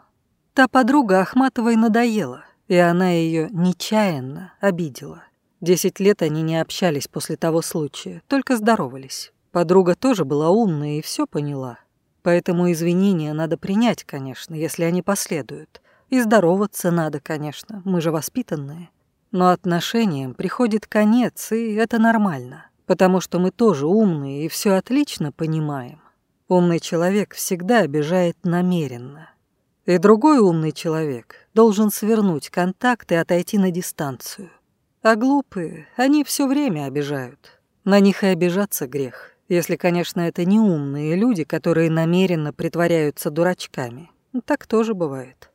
Та подруга Ахматовой надоела, и она ее нечаянно обидела. Десять лет они не общались после того случая, только здоровались. Подруга тоже была умная и все поняла. Поэтому извинения надо принять, конечно, если они последуют. И здороваться надо, конечно, мы же воспитанные. Но отношениям приходит конец, и это нормально, потому что мы тоже умные и все отлично понимаем. Умный человек всегда обижает намеренно. И другой умный человек должен свернуть контакт и отойти на дистанцию. А глупые, они все время обижают. На них и обижаться грех, если, конечно, это не умные люди, которые намеренно притворяются дурачками. Так тоже бывает.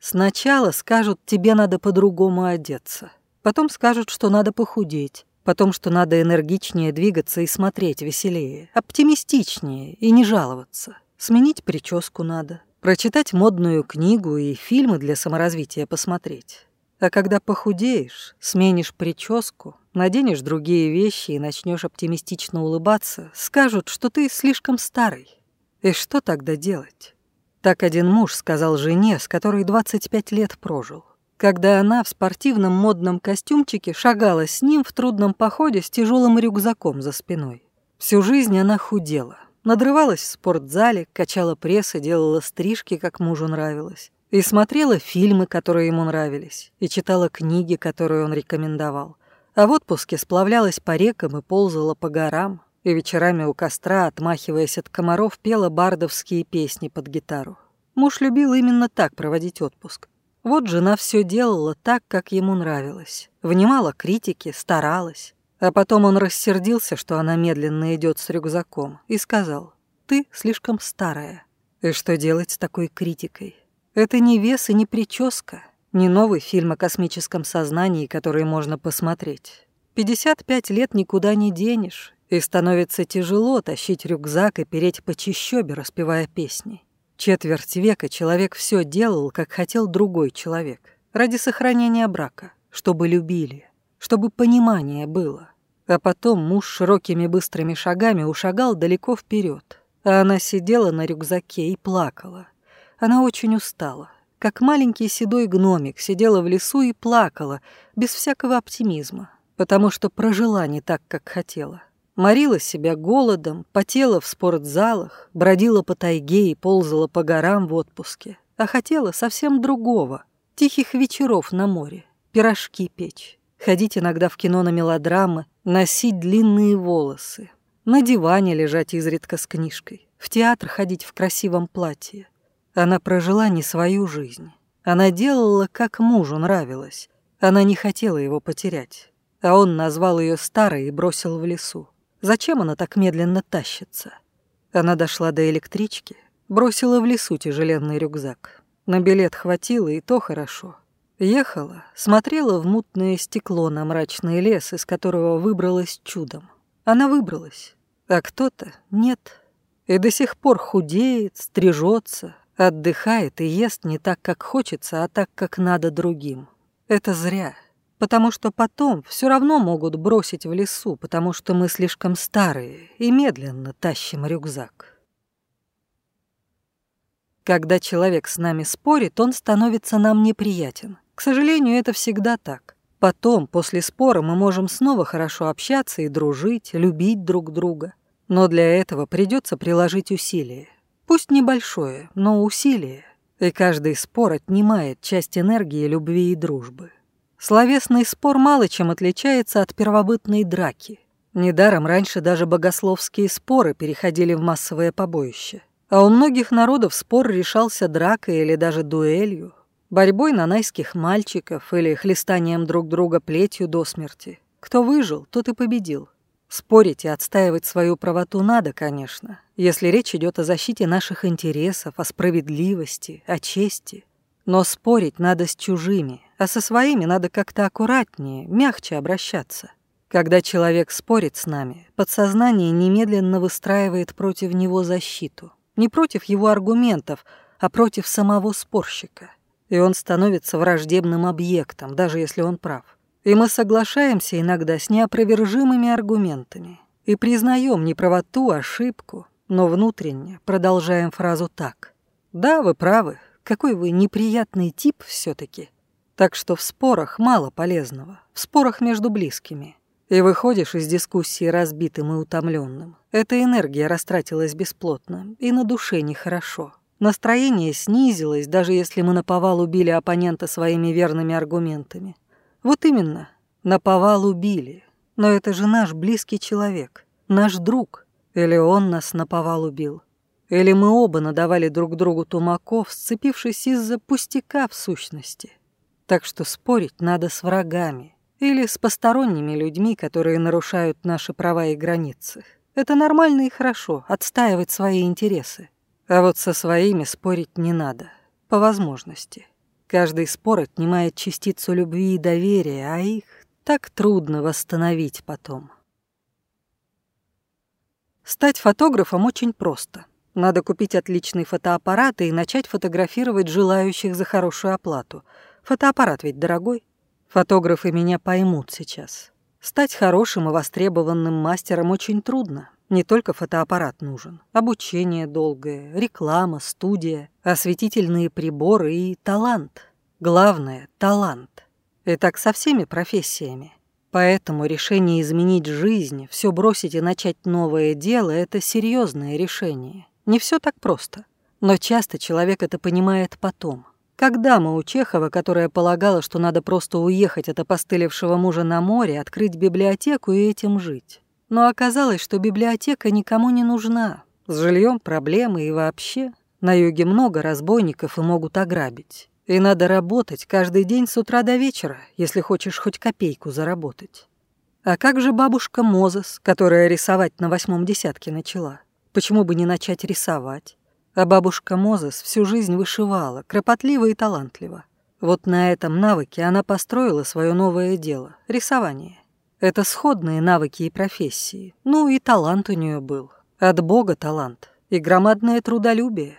Сначала скажут, тебе надо по-другому одеться. Потом скажут, что надо похудеть. Потом, что надо энергичнее двигаться и смотреть веселее, оптимистичнее и не жаловаться. Сменить прическу надо. Прочитать модную книгу и фильмы для саморазвития посмотреть. А когда похудеешь, сменишь прическу, наденешь другие вещи и начнешь оптимистично улыбаться, скажут, что ты слишком старый. И что тогда делать? Так один муж сказал жене, с которой 25 лет прожил, когда она в спортивном модном костюмчике шагала с ним в трудном походе с тяжелым рюкзаком за спиной. Всю жизнь она худела, надрывалась в спортзале, качала пресс и делала стрижки, как мужу нравилось. И смотрела фильмы, которые ему нравились, и читала книги, которые он рекомендовал. А в отпуске сплавлялась по рекам и ползала по горам, и вечерами у костра, отмахиваясь от комаров, пела бардовские песни под гитару. Муж любил именно так проводить отпуск. Вот жена все делала так, как ему нравилось. Внимала критики, старалась. А потом он рассердился, что она медленно идет с рюкзаком, и сказал, «Ты слишком старая». И что делать с такой критикой? Это не вес и не прическа, не новый фильм о космическом сознании, который можно посмотреть. 55 лет никуда не денешь, и становится тяжело тащить рюкзак и переть по чищобе, распевая песни. Четверть века человек все делал, как хотел другой человек, ради сохранения брака, чтобы любили, чтобы понимание было. А потом муж широкими быстрыми шагами ушагал далеко вперед, а она сидела на рюкзаке и плакала. Она очень устала. Как маленький седой гномик сидела в лесу и плакала, без всякого оптимизма, потому что прожила не так, как хотела. Морила себя голодом, потела в спортзалах, бродила по тайге и ползала по горам в отпуске, а хотела совсем другого — тихих вечеров на море, пирожки печь, ходить иногда в кино на мелодрамы, носить длинные волосы, на диване лежать изредка с книжкой, в театр ходить в красивом платье, она прожила не свою жизнь. Она делала, как мужу нравилось. Она не хотела его потерять. А он назвал ее старой и бросил в лесу. Зачем она так медленно тащится? Она дошла до электрички, бросила в лесу тяжеленный рюкзак. На билет хватило, и то хорошо. Ехала, смотрела в мутное стекло на мрачный лес, из которого выбралась чудом. Она выбралась, а кто-то нет. И до сих пор худеет, стрижется, Отдыхает и ест не так, как хочется, а так, как надо другим. Это зря, потому что потом все равно могут бросить в лесу, потому что мы слишком старые и медленно тащим рюкзак. Когда человек с нами спорит, он становится нам неприятен. К сожалению, это всегда так. Потом, после спора, мы можем снова хорошо общаться и дружить, любить друг друга. Но для этого придется приложить усилия. Пусть небольшое, но усилие, и каждый спор отнимает часть энергии любви и дружбы. Словесный спор мало чем отличается от первобытной драки. Недаром раньше даже богословские споры переходили в массовое побоище. А у многих народов спор решался дракой или даже дуэлью, борьбой нанайских мальчиков или хлестанием друг друга плетью до смерти. Кто выжил, тот и победил. Спорить и отстаивать свою правоту надо, конечно, если речь идет о защите наших интересов, о справедливости, о чести. Но спорить надо с чужими, а со своими надо как-то аккуратнее, мягче обращаться. Когда человек спорит с нами, подсознание немедленно выстраивает против него защиту. Не против его аргументов, а против самого спорщика. И он становится враждебным объектом, даже если он прав. И мы соглашаемся иногда с неопровержимыми аргументами. И признаем неправоту, а ошибку, но внутренне продолжаем фразу так. «Да, вы правы. Какой вы неприятный тип все таки Так что в спорах мало полезного. В спорах между близкими. И выходишь из дискуссии разбитым и утомленным. Эта энергия растратилась бесплотно, и на душе нехорошо. Настроение снизилось, даже если мы на повал убили оппонента своими верными аргументами. Вот именно, на повал убили. Но это же наш близкий человек, наш друг. Или он нас наповал убил. Или мы оба надавали друг другу тумаков, сцепившись из-за пустяка в сущности. Так что спорить надо с врагами или с посторонними людьми, которые нарушают наши права и границы. Это нормально и хорошо, отстаивать свои интересы. А вот со своими спорить не надо, по возможности. Каждый спор отнимает частицу любви и доверия, а их так трудно восстановить потом. Стать фотографом очень просто. Надо купить отличный фотоаппарат и начать фотографировать желающих за хорошую оплату. Фотоаппарат ведь дорогой. Фотографы меня поймут сейчас. Стать хорошим и востребованным мастером очень трудно. Не только фотоаппарат нужен. Обучение долгое, реклама, студия, осветительные приборы и талант. Главное — талант. И так со всеми профессиями. Поэтому решение изменить жизнь, все бросить и начать новое дело – это серьезное решение. Не все так просто. Но часто человек это понимает потом. Как дама у Чехова, которая полагала, что надо просто уехать от опостылевшего мужа на море, открыть библиотеку и этим жить. Но оказалось, что библиотека никому не нужна. С жильем проблемы и вообще. На юге много разбойников и могут ограбить. И надо работать каждый день с утра до вечера, если хочешь хоть копейку заработать. А как же бабушка Мозес, которая рисовать на восьмом десятке начала? Почему бы не начать рисовать? А бабушка Мозес всю жизнь вышивала, кропотливо и талантливо. Вот на этом навыке она построила свое новое дело — рисование. Это сходные навыки и профессии. Ну и талант у нее был. От Бога талант. И громадное трудолюбие.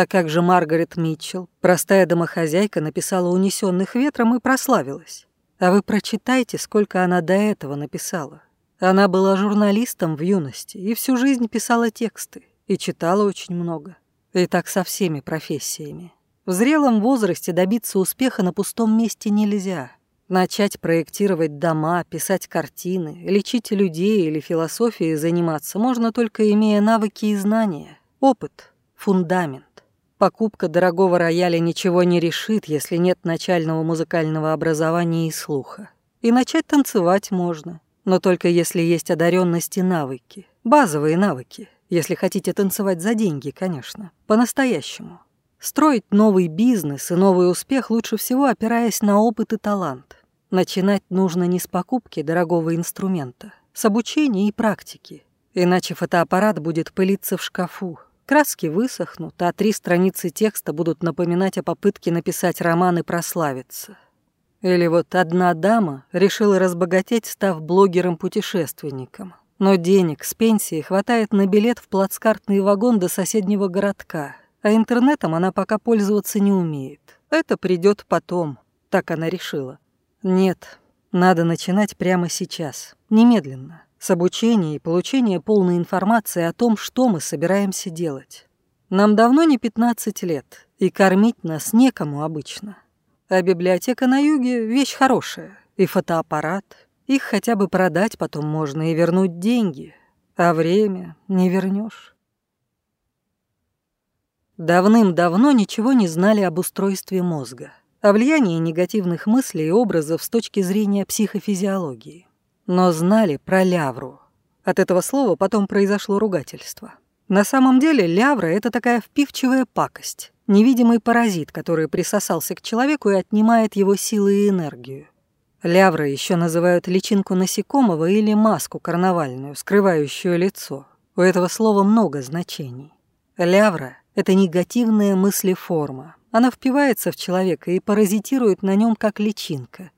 А как же Маргарет Митчелл, простая домохозяйка, написала «Унесенных ветром» и прославилась. А вы прочитайте, сколько она до этого написала. Она была журналистом в юности и всю жизнь писала тексты, и читала очень много. И так со всеми профессиями. В зрелом возрасте добиться успеха на пустом месте нельзя. Начать проектировать дома, писать картины, лечить людей или философией заниматься можно только имея навыки и знания, опыт, фундамент. Покупка дорогого рояля ничего не решит, если нет начального музыкального образования и слуха. И начать танцевать можно, но только если есть одаренности и навыки. Базовые навыки, если хотите танцевать за деньги, конечно, по-настоящему. Строить новый бизнес и новый успех лучше всего опираясь на опыт и талант. Начинать нужно не с покупки дорогого инструмента, с обучения и практики, иначе фотоаппарат будет пылиться в шкафу, Краски высохнут, а три страницы текста будут напоминать о попытке написать роман и прославиться. Или вот одна дама решила разбогатеть, став блогером-путешественником. Но денег с пенсии хватает на билет в плацкартный вагон до соседнего городка, а интернетом она пока пользоваться не умеет. Это придет потом, так она решила. Нет, надо начинать прямо сейчас, немедленно с обучением и получением полной информации о том, что мы собираемся делать. Нам давно не 15 лет, и кормить нас некому обычно. А библиотека на юге – вещь хорошая, и фотоаппарат. Их хотя бы продать потом можно и вернуть деньги, а время не вернешь. Давным-давно ничего не знали об устройстве мозга, о влиянии негативных мыслей и образов с точки зрения психофизиологии но знали про лявру. От этого слова потом произошло ругательство. На самом деле лявра — это такая впивчивая пакость, невидимый паразит, который присосался к человеку и отнимает его силы и энергию. Лявры еще называют личинку насекомого или маску карнавальную, скрывающую лицо. У этого слова много значений. Лявра — это негативная мыслеформа. Она впивается в человека и паразитирует на нем как личинка.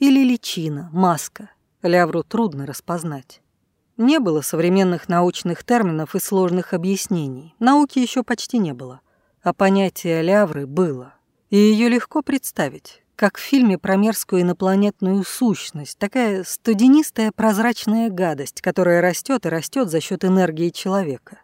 Или личина, маска, Лявру трудно распознать. Не было современных научных терминов и сложных объяснений. Науки еще почти не было. А понятие лявры было. И ее легко представить, как в фильме про мерзкую инопланетную сущность, такая студенистая прозрачная гадость, которая растет и растет за счет энергии человека.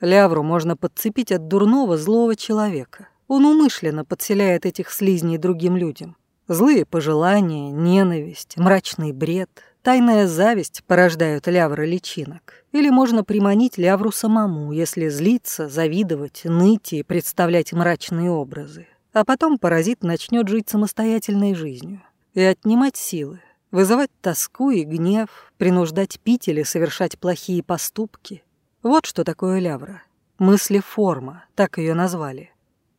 Лявру можно подцепить от дурного злого человека. Он умышленно подселяет этих слизней другим людям. Злые пожелания, ненависть, мрачный бред, Тайная зависть порождают лявры личинок. Или можно приманить лявру самому, если злиться, завидовать, ныть и представлять мрачные образы. А потом паразит начнет жить самостоятельной жизнью и отнимать силы, вызывать тоску и гнев, принуждать пить или совершать плохие поступки. Вот что такое лявра. Мысли-форма, так ее назвали.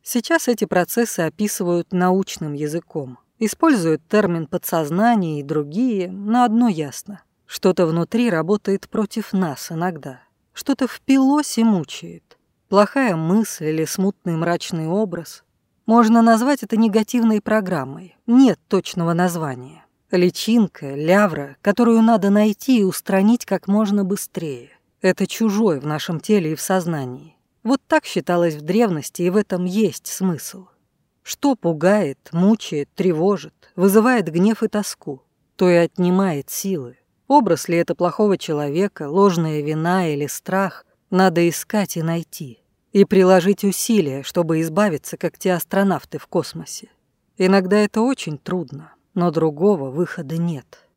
Сейчас эти процессы описывают научным языком – Используют термин «подсознание» и другие, но одно ясно. Что-то внутри работает против нас иногда. Что-то впилось и мучает. Плохая мысль или смутный мрачный образ. Можно назвать это негативной программой. Нет точного названия. Личинка, лявра, которую надо найти и устранить как можно быстрее. Это чужой в нашем теле и в сознании. Вот так считалось в древности, и в этом есть смысл. Что пугает, мучает, тревожит, вызывает гнев и тоску, то и отнимает силы. Образ ли это плохого человека, ложная вина или страх, надо искать и найти. И приложить усилия, чтобы избавиться, как те астронавты в космосе. Иногда это очень трудно, но другого выхода нет.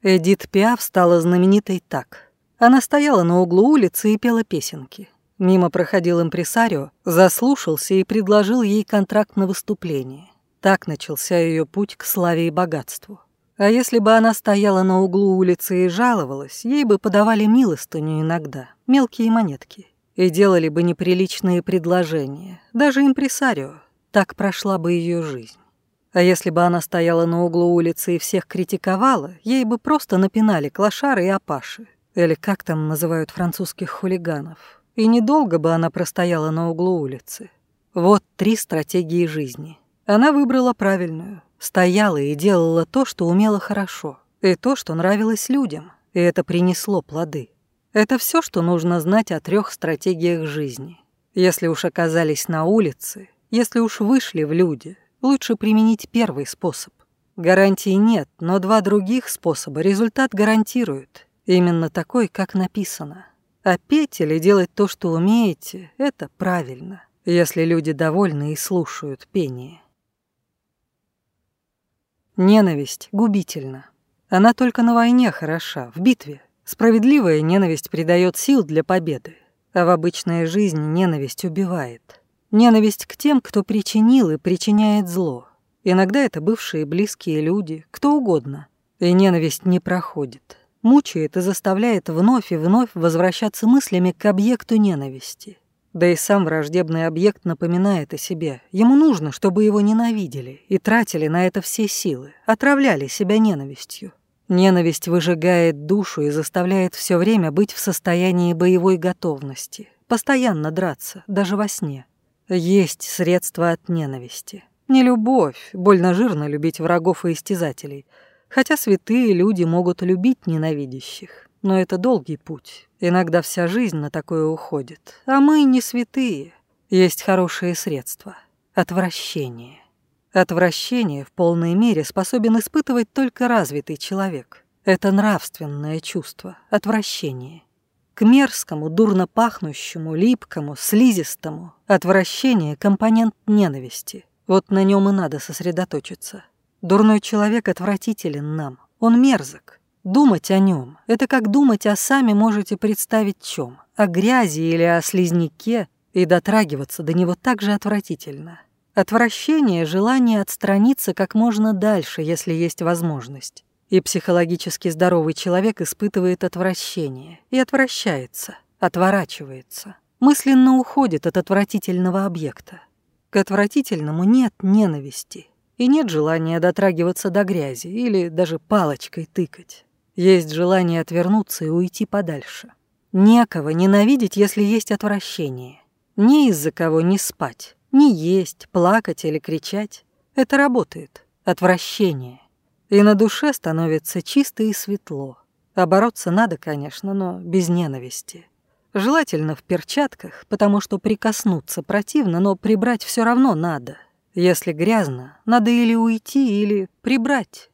Эдит Пиаф стала знаменитой так. Она стояла на углу улицы и пела песенки. Мимо проходил импресарио, заслушался и предложил ей контракт на выступление. Так начался ее путь к славе и богатству. А если бы она стояла на углу улицы и жаловалась, ей бы подавали милостыню иногда, мелкие монетки, и делали бы неприличные предложения, даже импресарио. Так прошла бы ее жизнь. А если бы она стояла на углу улицы и всех критиковала, ей бы просто напинали клошары и апаши, или как там называют французских хулиганов. И недолго бы она простояла на углу улицы. Вот три стратегии жизни. Она выбрала правильную. Стояла и делала то, что умела хорошо. И то, что нравилось людям. И это принесло плоды. Это все, что нужно знать о трех стратегиях жизни. Если уж оказались на улице, если уж вышли в люди, лучше применить первый способ. Гарантий нет, но два других способа результат гарантируют. Именно такой, как написано. А петь или делать то, что умеете, это правильно, если люди довольны и слушают пение. Ненависть губительна. Она только на войне хороша, в битве. Справедливая ненависть придает сил для победы, а в обычной жизни ненависть убивает. Ненависть к тем, кто причинил и причиняет зло. Иногда это бывшие близкие люди, кто угодно. И ненависть не проходит мучает и заставляет вновь и вновь возвращаться мыслями к объекту ненависти. Да и сам враждебный объект напоминает о себе. Ему нужно, чтобы его ненавидели и тратили на это все силы, отравляли себя ненавистью. Ненависть выжигает душу и заставляет все время быть в состоянии боевой готовности, постоянно драться, даже во сне. Есть средства от ненависти. Не любовь, больно жирно любить врагов и истязателей – Хотя святые люди могут любить ненавидящих, но это долгий путь. Иногда вся жизнь на такое уходит. А мы не святые. Есть хорошие средства. Отвращение. Отвращение в полной мере способен испытывать только развитый человек. Это нравственное чувство, отвращение. К мерзкому, дурно пахнущему, липкому, слизистому отвращение – компонент ненависти. Вот на нем и надо сосредоточиться – Дурной человек отвратителен нам. Он мерзок. Думать о нем – это как думать о сами можете представить чем. О грязи или о слизняке, и дотрагиваться до него так же отвратительно. Отвращение – желание отстраниться как можно дальше, если есть возможность. И психологически здоровый человек испытывает отвращение и отвращается, отворачивается, мысленно уходит от отвратительного объекта. К отвратительному нет ненависти, и нет желания дотрагиваться до грязи или даже палочкой тыкать. Есть желание отвернуться и уйти подальше. Некого ненавидеть, если есть отвращение. Ни из-за кого не спать, не есть, плакать или кричать. Это работает. Отвращение. И на душе становится чисто и светло. А надо, конечно, но без ненависти. Желательно в перчатках, потому что прикоснуться противно, но прибрать все равно надо — если грязно, надо или уйти, или прибрать.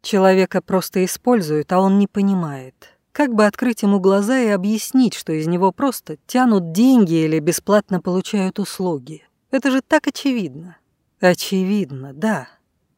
Человека просто используют, а он не понимает. Как бы открыть ему глаза и объяснить, что из него просто тянут деньги или бесплатно получают услуги? Это же так очевидно. Очевидно, да.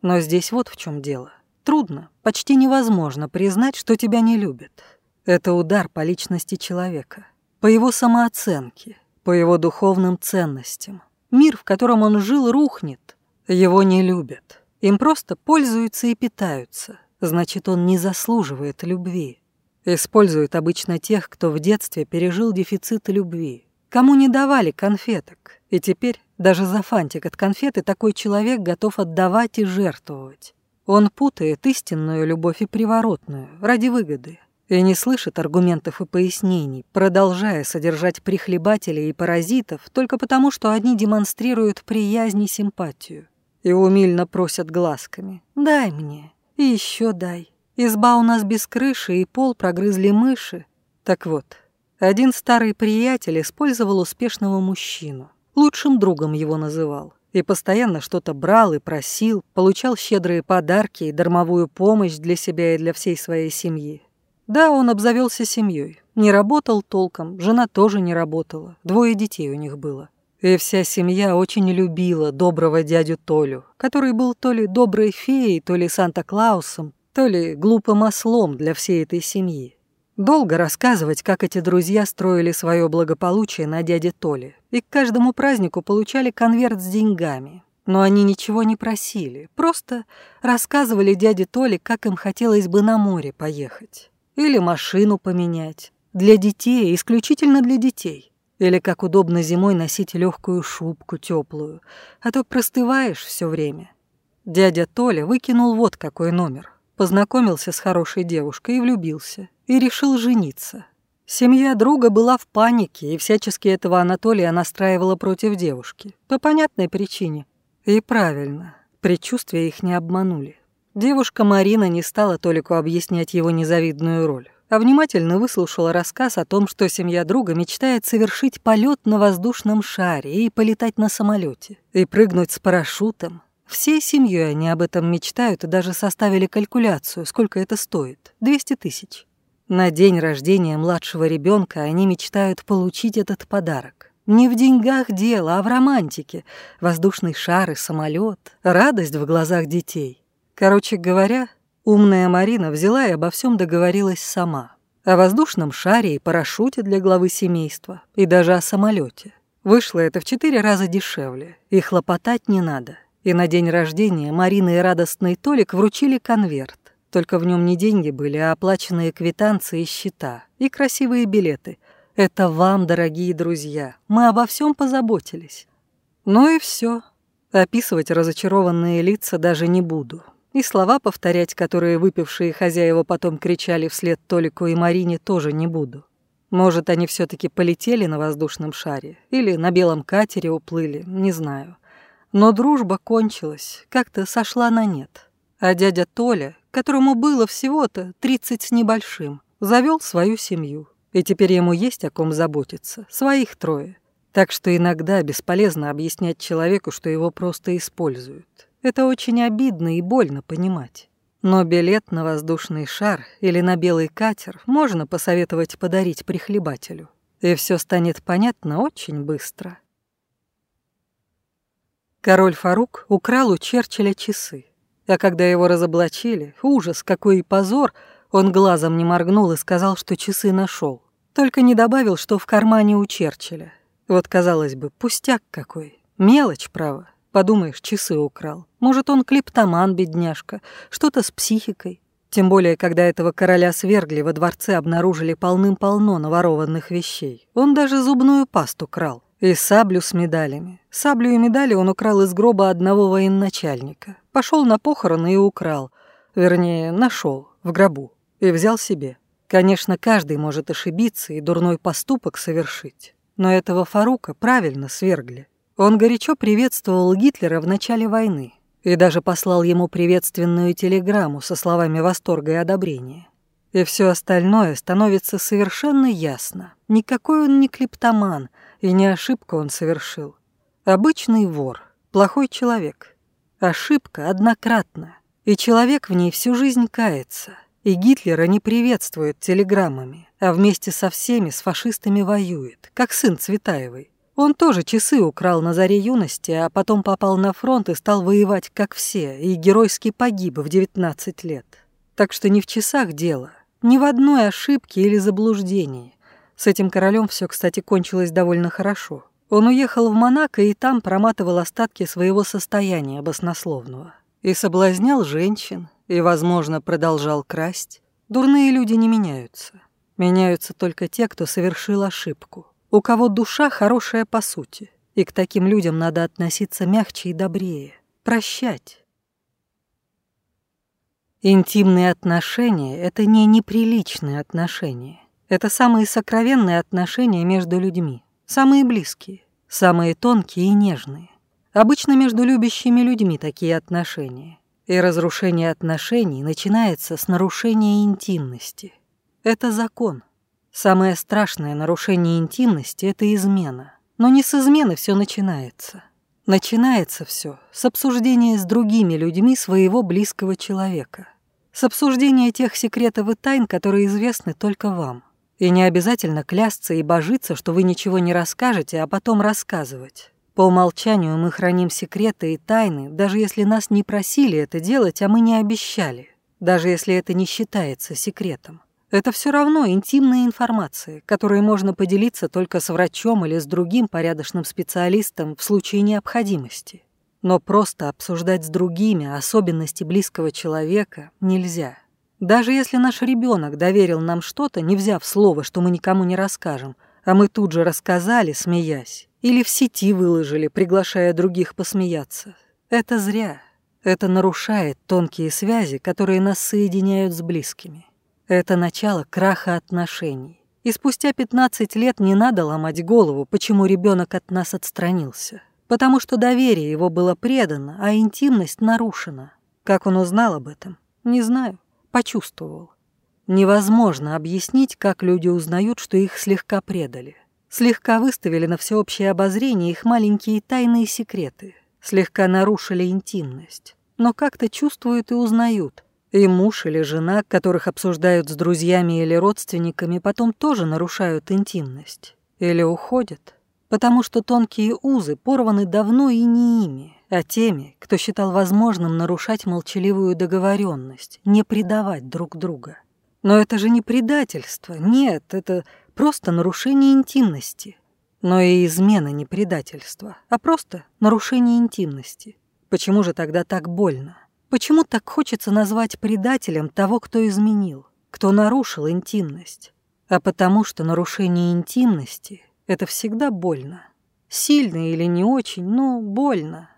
Но здесь вот в чем дело. Трудно, почти невозможно признать, что тебя не любят. Это удар по личности человека, по его самооценке, по его духовным ценностям, Мир, в котором он жил, рухнет. Его не любят. Им просто пользуются и питаются. Значит, он не заслуживает любви. Используют обычно тех, кто в детстве пережил дефицит любви. Кому не давали конфеток. И теперь даже за фантик от конфеты такой человек готов отдавать и жертвовать. Он путает истинную любовь и приворотную ради выгоды, и не слышит аргументов и пояснений, продолжая содержать прихлебателей и паразитов только потому, что одни демонстрируют приязнь и симпатию и умильно просят глазками «дай мне» и «еще дай». Изба у нас без крыши и пол прогрызли мыши. Так вот, один старый приятель использовал успешного мужчину, лучшим другом его называл, и постоянно что-то брал и просил, получал щедрые подарки и дармовую помощь для себя и для всей своей семьи. Да, он обзавелся семьей. Не работал толком, жена тоже не работала, двое детей у них было. И вся семья очень любила доброго дядю Толю, который был то ли доброй феей, то ли Санта-Клаусом, то ли глупым ослом для всей этой семьи. Долго рассказывать, как эти друзья строили свое благополучие на дяде Толе, и к каждому празднику получали конверт с деньгами. Но они ничего не просили, просто рассказывали дяде Толе, как им хотелось бы на море поехать. Или машину поменять. Для детей, исключительно для детей. Или как удобно зимой носить легкую шубку теплую, а то простываешь все время. Дядя Толя выкинул вот какой номер. Познакомился с хорошей девушкой и влюбился. И решил жениться. Семья друга была в панике, и всячески этого Анатолия настраивала против девушки. По понятной причине. И правильно, предчувствия их не обманули. Девушка Марина не стала Толику объяснять его незавидную роль, а внимательно выслушала рассказ о том, что семья друга мечтает совершить полет на воздушном шаре и полетать на самолете, и прыгнуть с парашютом. Всей семьей они об этом мечтают и даже составили калькуляцию, сколько это стоит – 200 тысяч. На день рождения младшего ребенка они мечтают получить этот подарок. Не в деньгах дело, а в романтике. Воздушный шар и самолет, радость в глазах детей. Короче говоря, умная Марина взяла и обо всем договорилась сама. О воздушном шаре и парашюте для главы семейства, и даже о самолете. Вышло это в четыре раза дешевле, и хлопотать не надо. И на день рождения Марина и радостный Толик вручили конверт. Только в нем не деньги были, а оплаченные квитанции и счета, и красивые билеты. Это вам, дорогие друзья, мы обо всем позаботились. Ну и все. Описывать разочарованные лица даже не буду. И слова повторять, которые выпившие хозяева потом кричали вслед Толику и Марине, тоже не буду. Может, они все таки полетели на воздушном шаре или на белом катере уплыли, не знаю. Но дружба кончилась, как-то сошла на нет. А дядя Толя, которому было всего-то тридцать с небольшим, завел свою семью. И теперь ему есть о ком заботиться, своих трое. Так что иногда бесполезно объяснять человеку, что его просто используют. Это очень обидно и больно понимать. Но билет на воздушный шар или на белый катер можно посоветовать подарить прихлебателю. И все станет понятно очень быстро. Король Фарук украл у Черчилля часы. А когда его разоблачили, ужас, какой и позор, он глазом не моргнул и сказал, что часы нашел. Только не добавил, что в кармане у Черчилля. Вот, казалось бы, пустяк какой, мелочь, право. Подумаешь, часы украл. Может, он клептоман, бедняжка, что-то с психикой. Тем более, когда этого короля свергли, во дворце обнаружили полным-полно наворованных вещей. Он даже зубную пасту крал. И саблю с медалями. Саблю и медали он украл из гроба одного военачальника. Пошел на похороны и украл. Вернее, нашел в гробу. И взял себе. Конечно, каждый может ошибиться и дурной поступок совершить. Но этого Фарука правильно свергли. Он горячо приветствовал Гитлера в начале войны и даже послал ему приветственную телеграмму со словами восторга и одобрения. И все остальное становится совершенно ясно. Никакой он не клептоман, и не ошибку он совершил. Обычный вор, плохой человек. Ошибка однократна, и человек в ней всю жизнь кается. И Гитлера не приветствует телеграммами, а вместе со всеми с фашистами воюет, как сын Цветаевой. Он тоже часы украл на заре юности, а потом попал на фронт и стал воевать, как все, и геройски погиб в 19 лет. Так что не в часах дело, ни в одной ошибке или заблуждении. С этим королем все, кстати, кончилось довольно хорошо. Он уехал в Монако и там проматывал остатки своего состояния баснословного. И соблазнял женщин, и, возможно, продолжал красть. Дурные люди не меняются. Меняются только те, кто совершил ошибку у кого душа хорошая по сути, и к таким людям надо относиться мягче и добрее, прощать. Интимные отношения — это не неприличные отношения. Это самые сокровенные отношения между людьми, самые близкие, самые тонкие и нежные. Обычно между любящими людьми такие отношения. И разрушение отношений начинается с нарушения интимности. Это закон — Самое страшное нарушение интимности — это измена. Но не с измены все начинается. Начинается все с обсуждения с другими людьми своего близкого человека. С обсуждения тех секретов и тайн, которые известны только вам. И не обязательно клясться и божиться, что вы ничего не расскажете, а потом рассказывать. По умолчанию мы храним секреты и тайны, даже если нас не просили это делать, а мы не обещали, даже если это не считается секретом. Это все равно интимная информация, которой можно поделиться только с врачом или с другим порядочным специалистом в случае необходимости. Но просто обсуждать с другими особенности близкого человека нельзя. Даже если наш ребенок доверил нам что-то, не взяв слова, что мы никому не расскажем, а мы тут же рассказали, смеясь, или в сети выложили, приглашая других посмеяться, это зря. Это нарушает тонкие связи, которые нас соединяют с близкими. Это начало краха отношений. И спустя 15 лет не надо ломать голову, почему ребенок от нас отстранился. Потому что доверие его было предано, а интимность нарушена. Как он узнал об этом? Не знаю. Почувствовал. Невозможно объяснить, как люди узнают, что их слегка предали. Слегка выставили на всеобщее обозрение их маленькие тайные секреты. Слегка нарушили интимность. Но как-то чувствуют и узнают. И муж или жена, которых обсуждают с друзьями или родственниками, потом тоже нарушают интимность. Или уходят. Потому что тонкие узы порваны давно и не ими, а теми, кто считал возможным нарушать молчаливую договоренность, не предавать друг друга. Но это же не предательство, нет, это просто нарушение интимности. Но и измена не предательство, а просто нарушение интимности. Почему же тогда так больно? Почему так хочется назвать предателем того, кто изменил, кто нарушил интимность? А потому что нарушение интимности — это всегда больно. Сильно или не очень, но больно.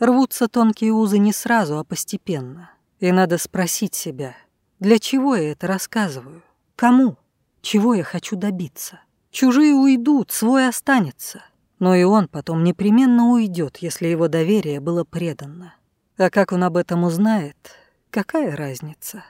Рвутся тонкие узы не сразу, а постепенно. И надо спросить себя, для чего я это рассказываю? Кому? Чего я хочу добиться? Чужие уйдут, свой останется. Но и он потом непременно уйдет, если его доверие было преданно. А как он об этом узнает, какая разница?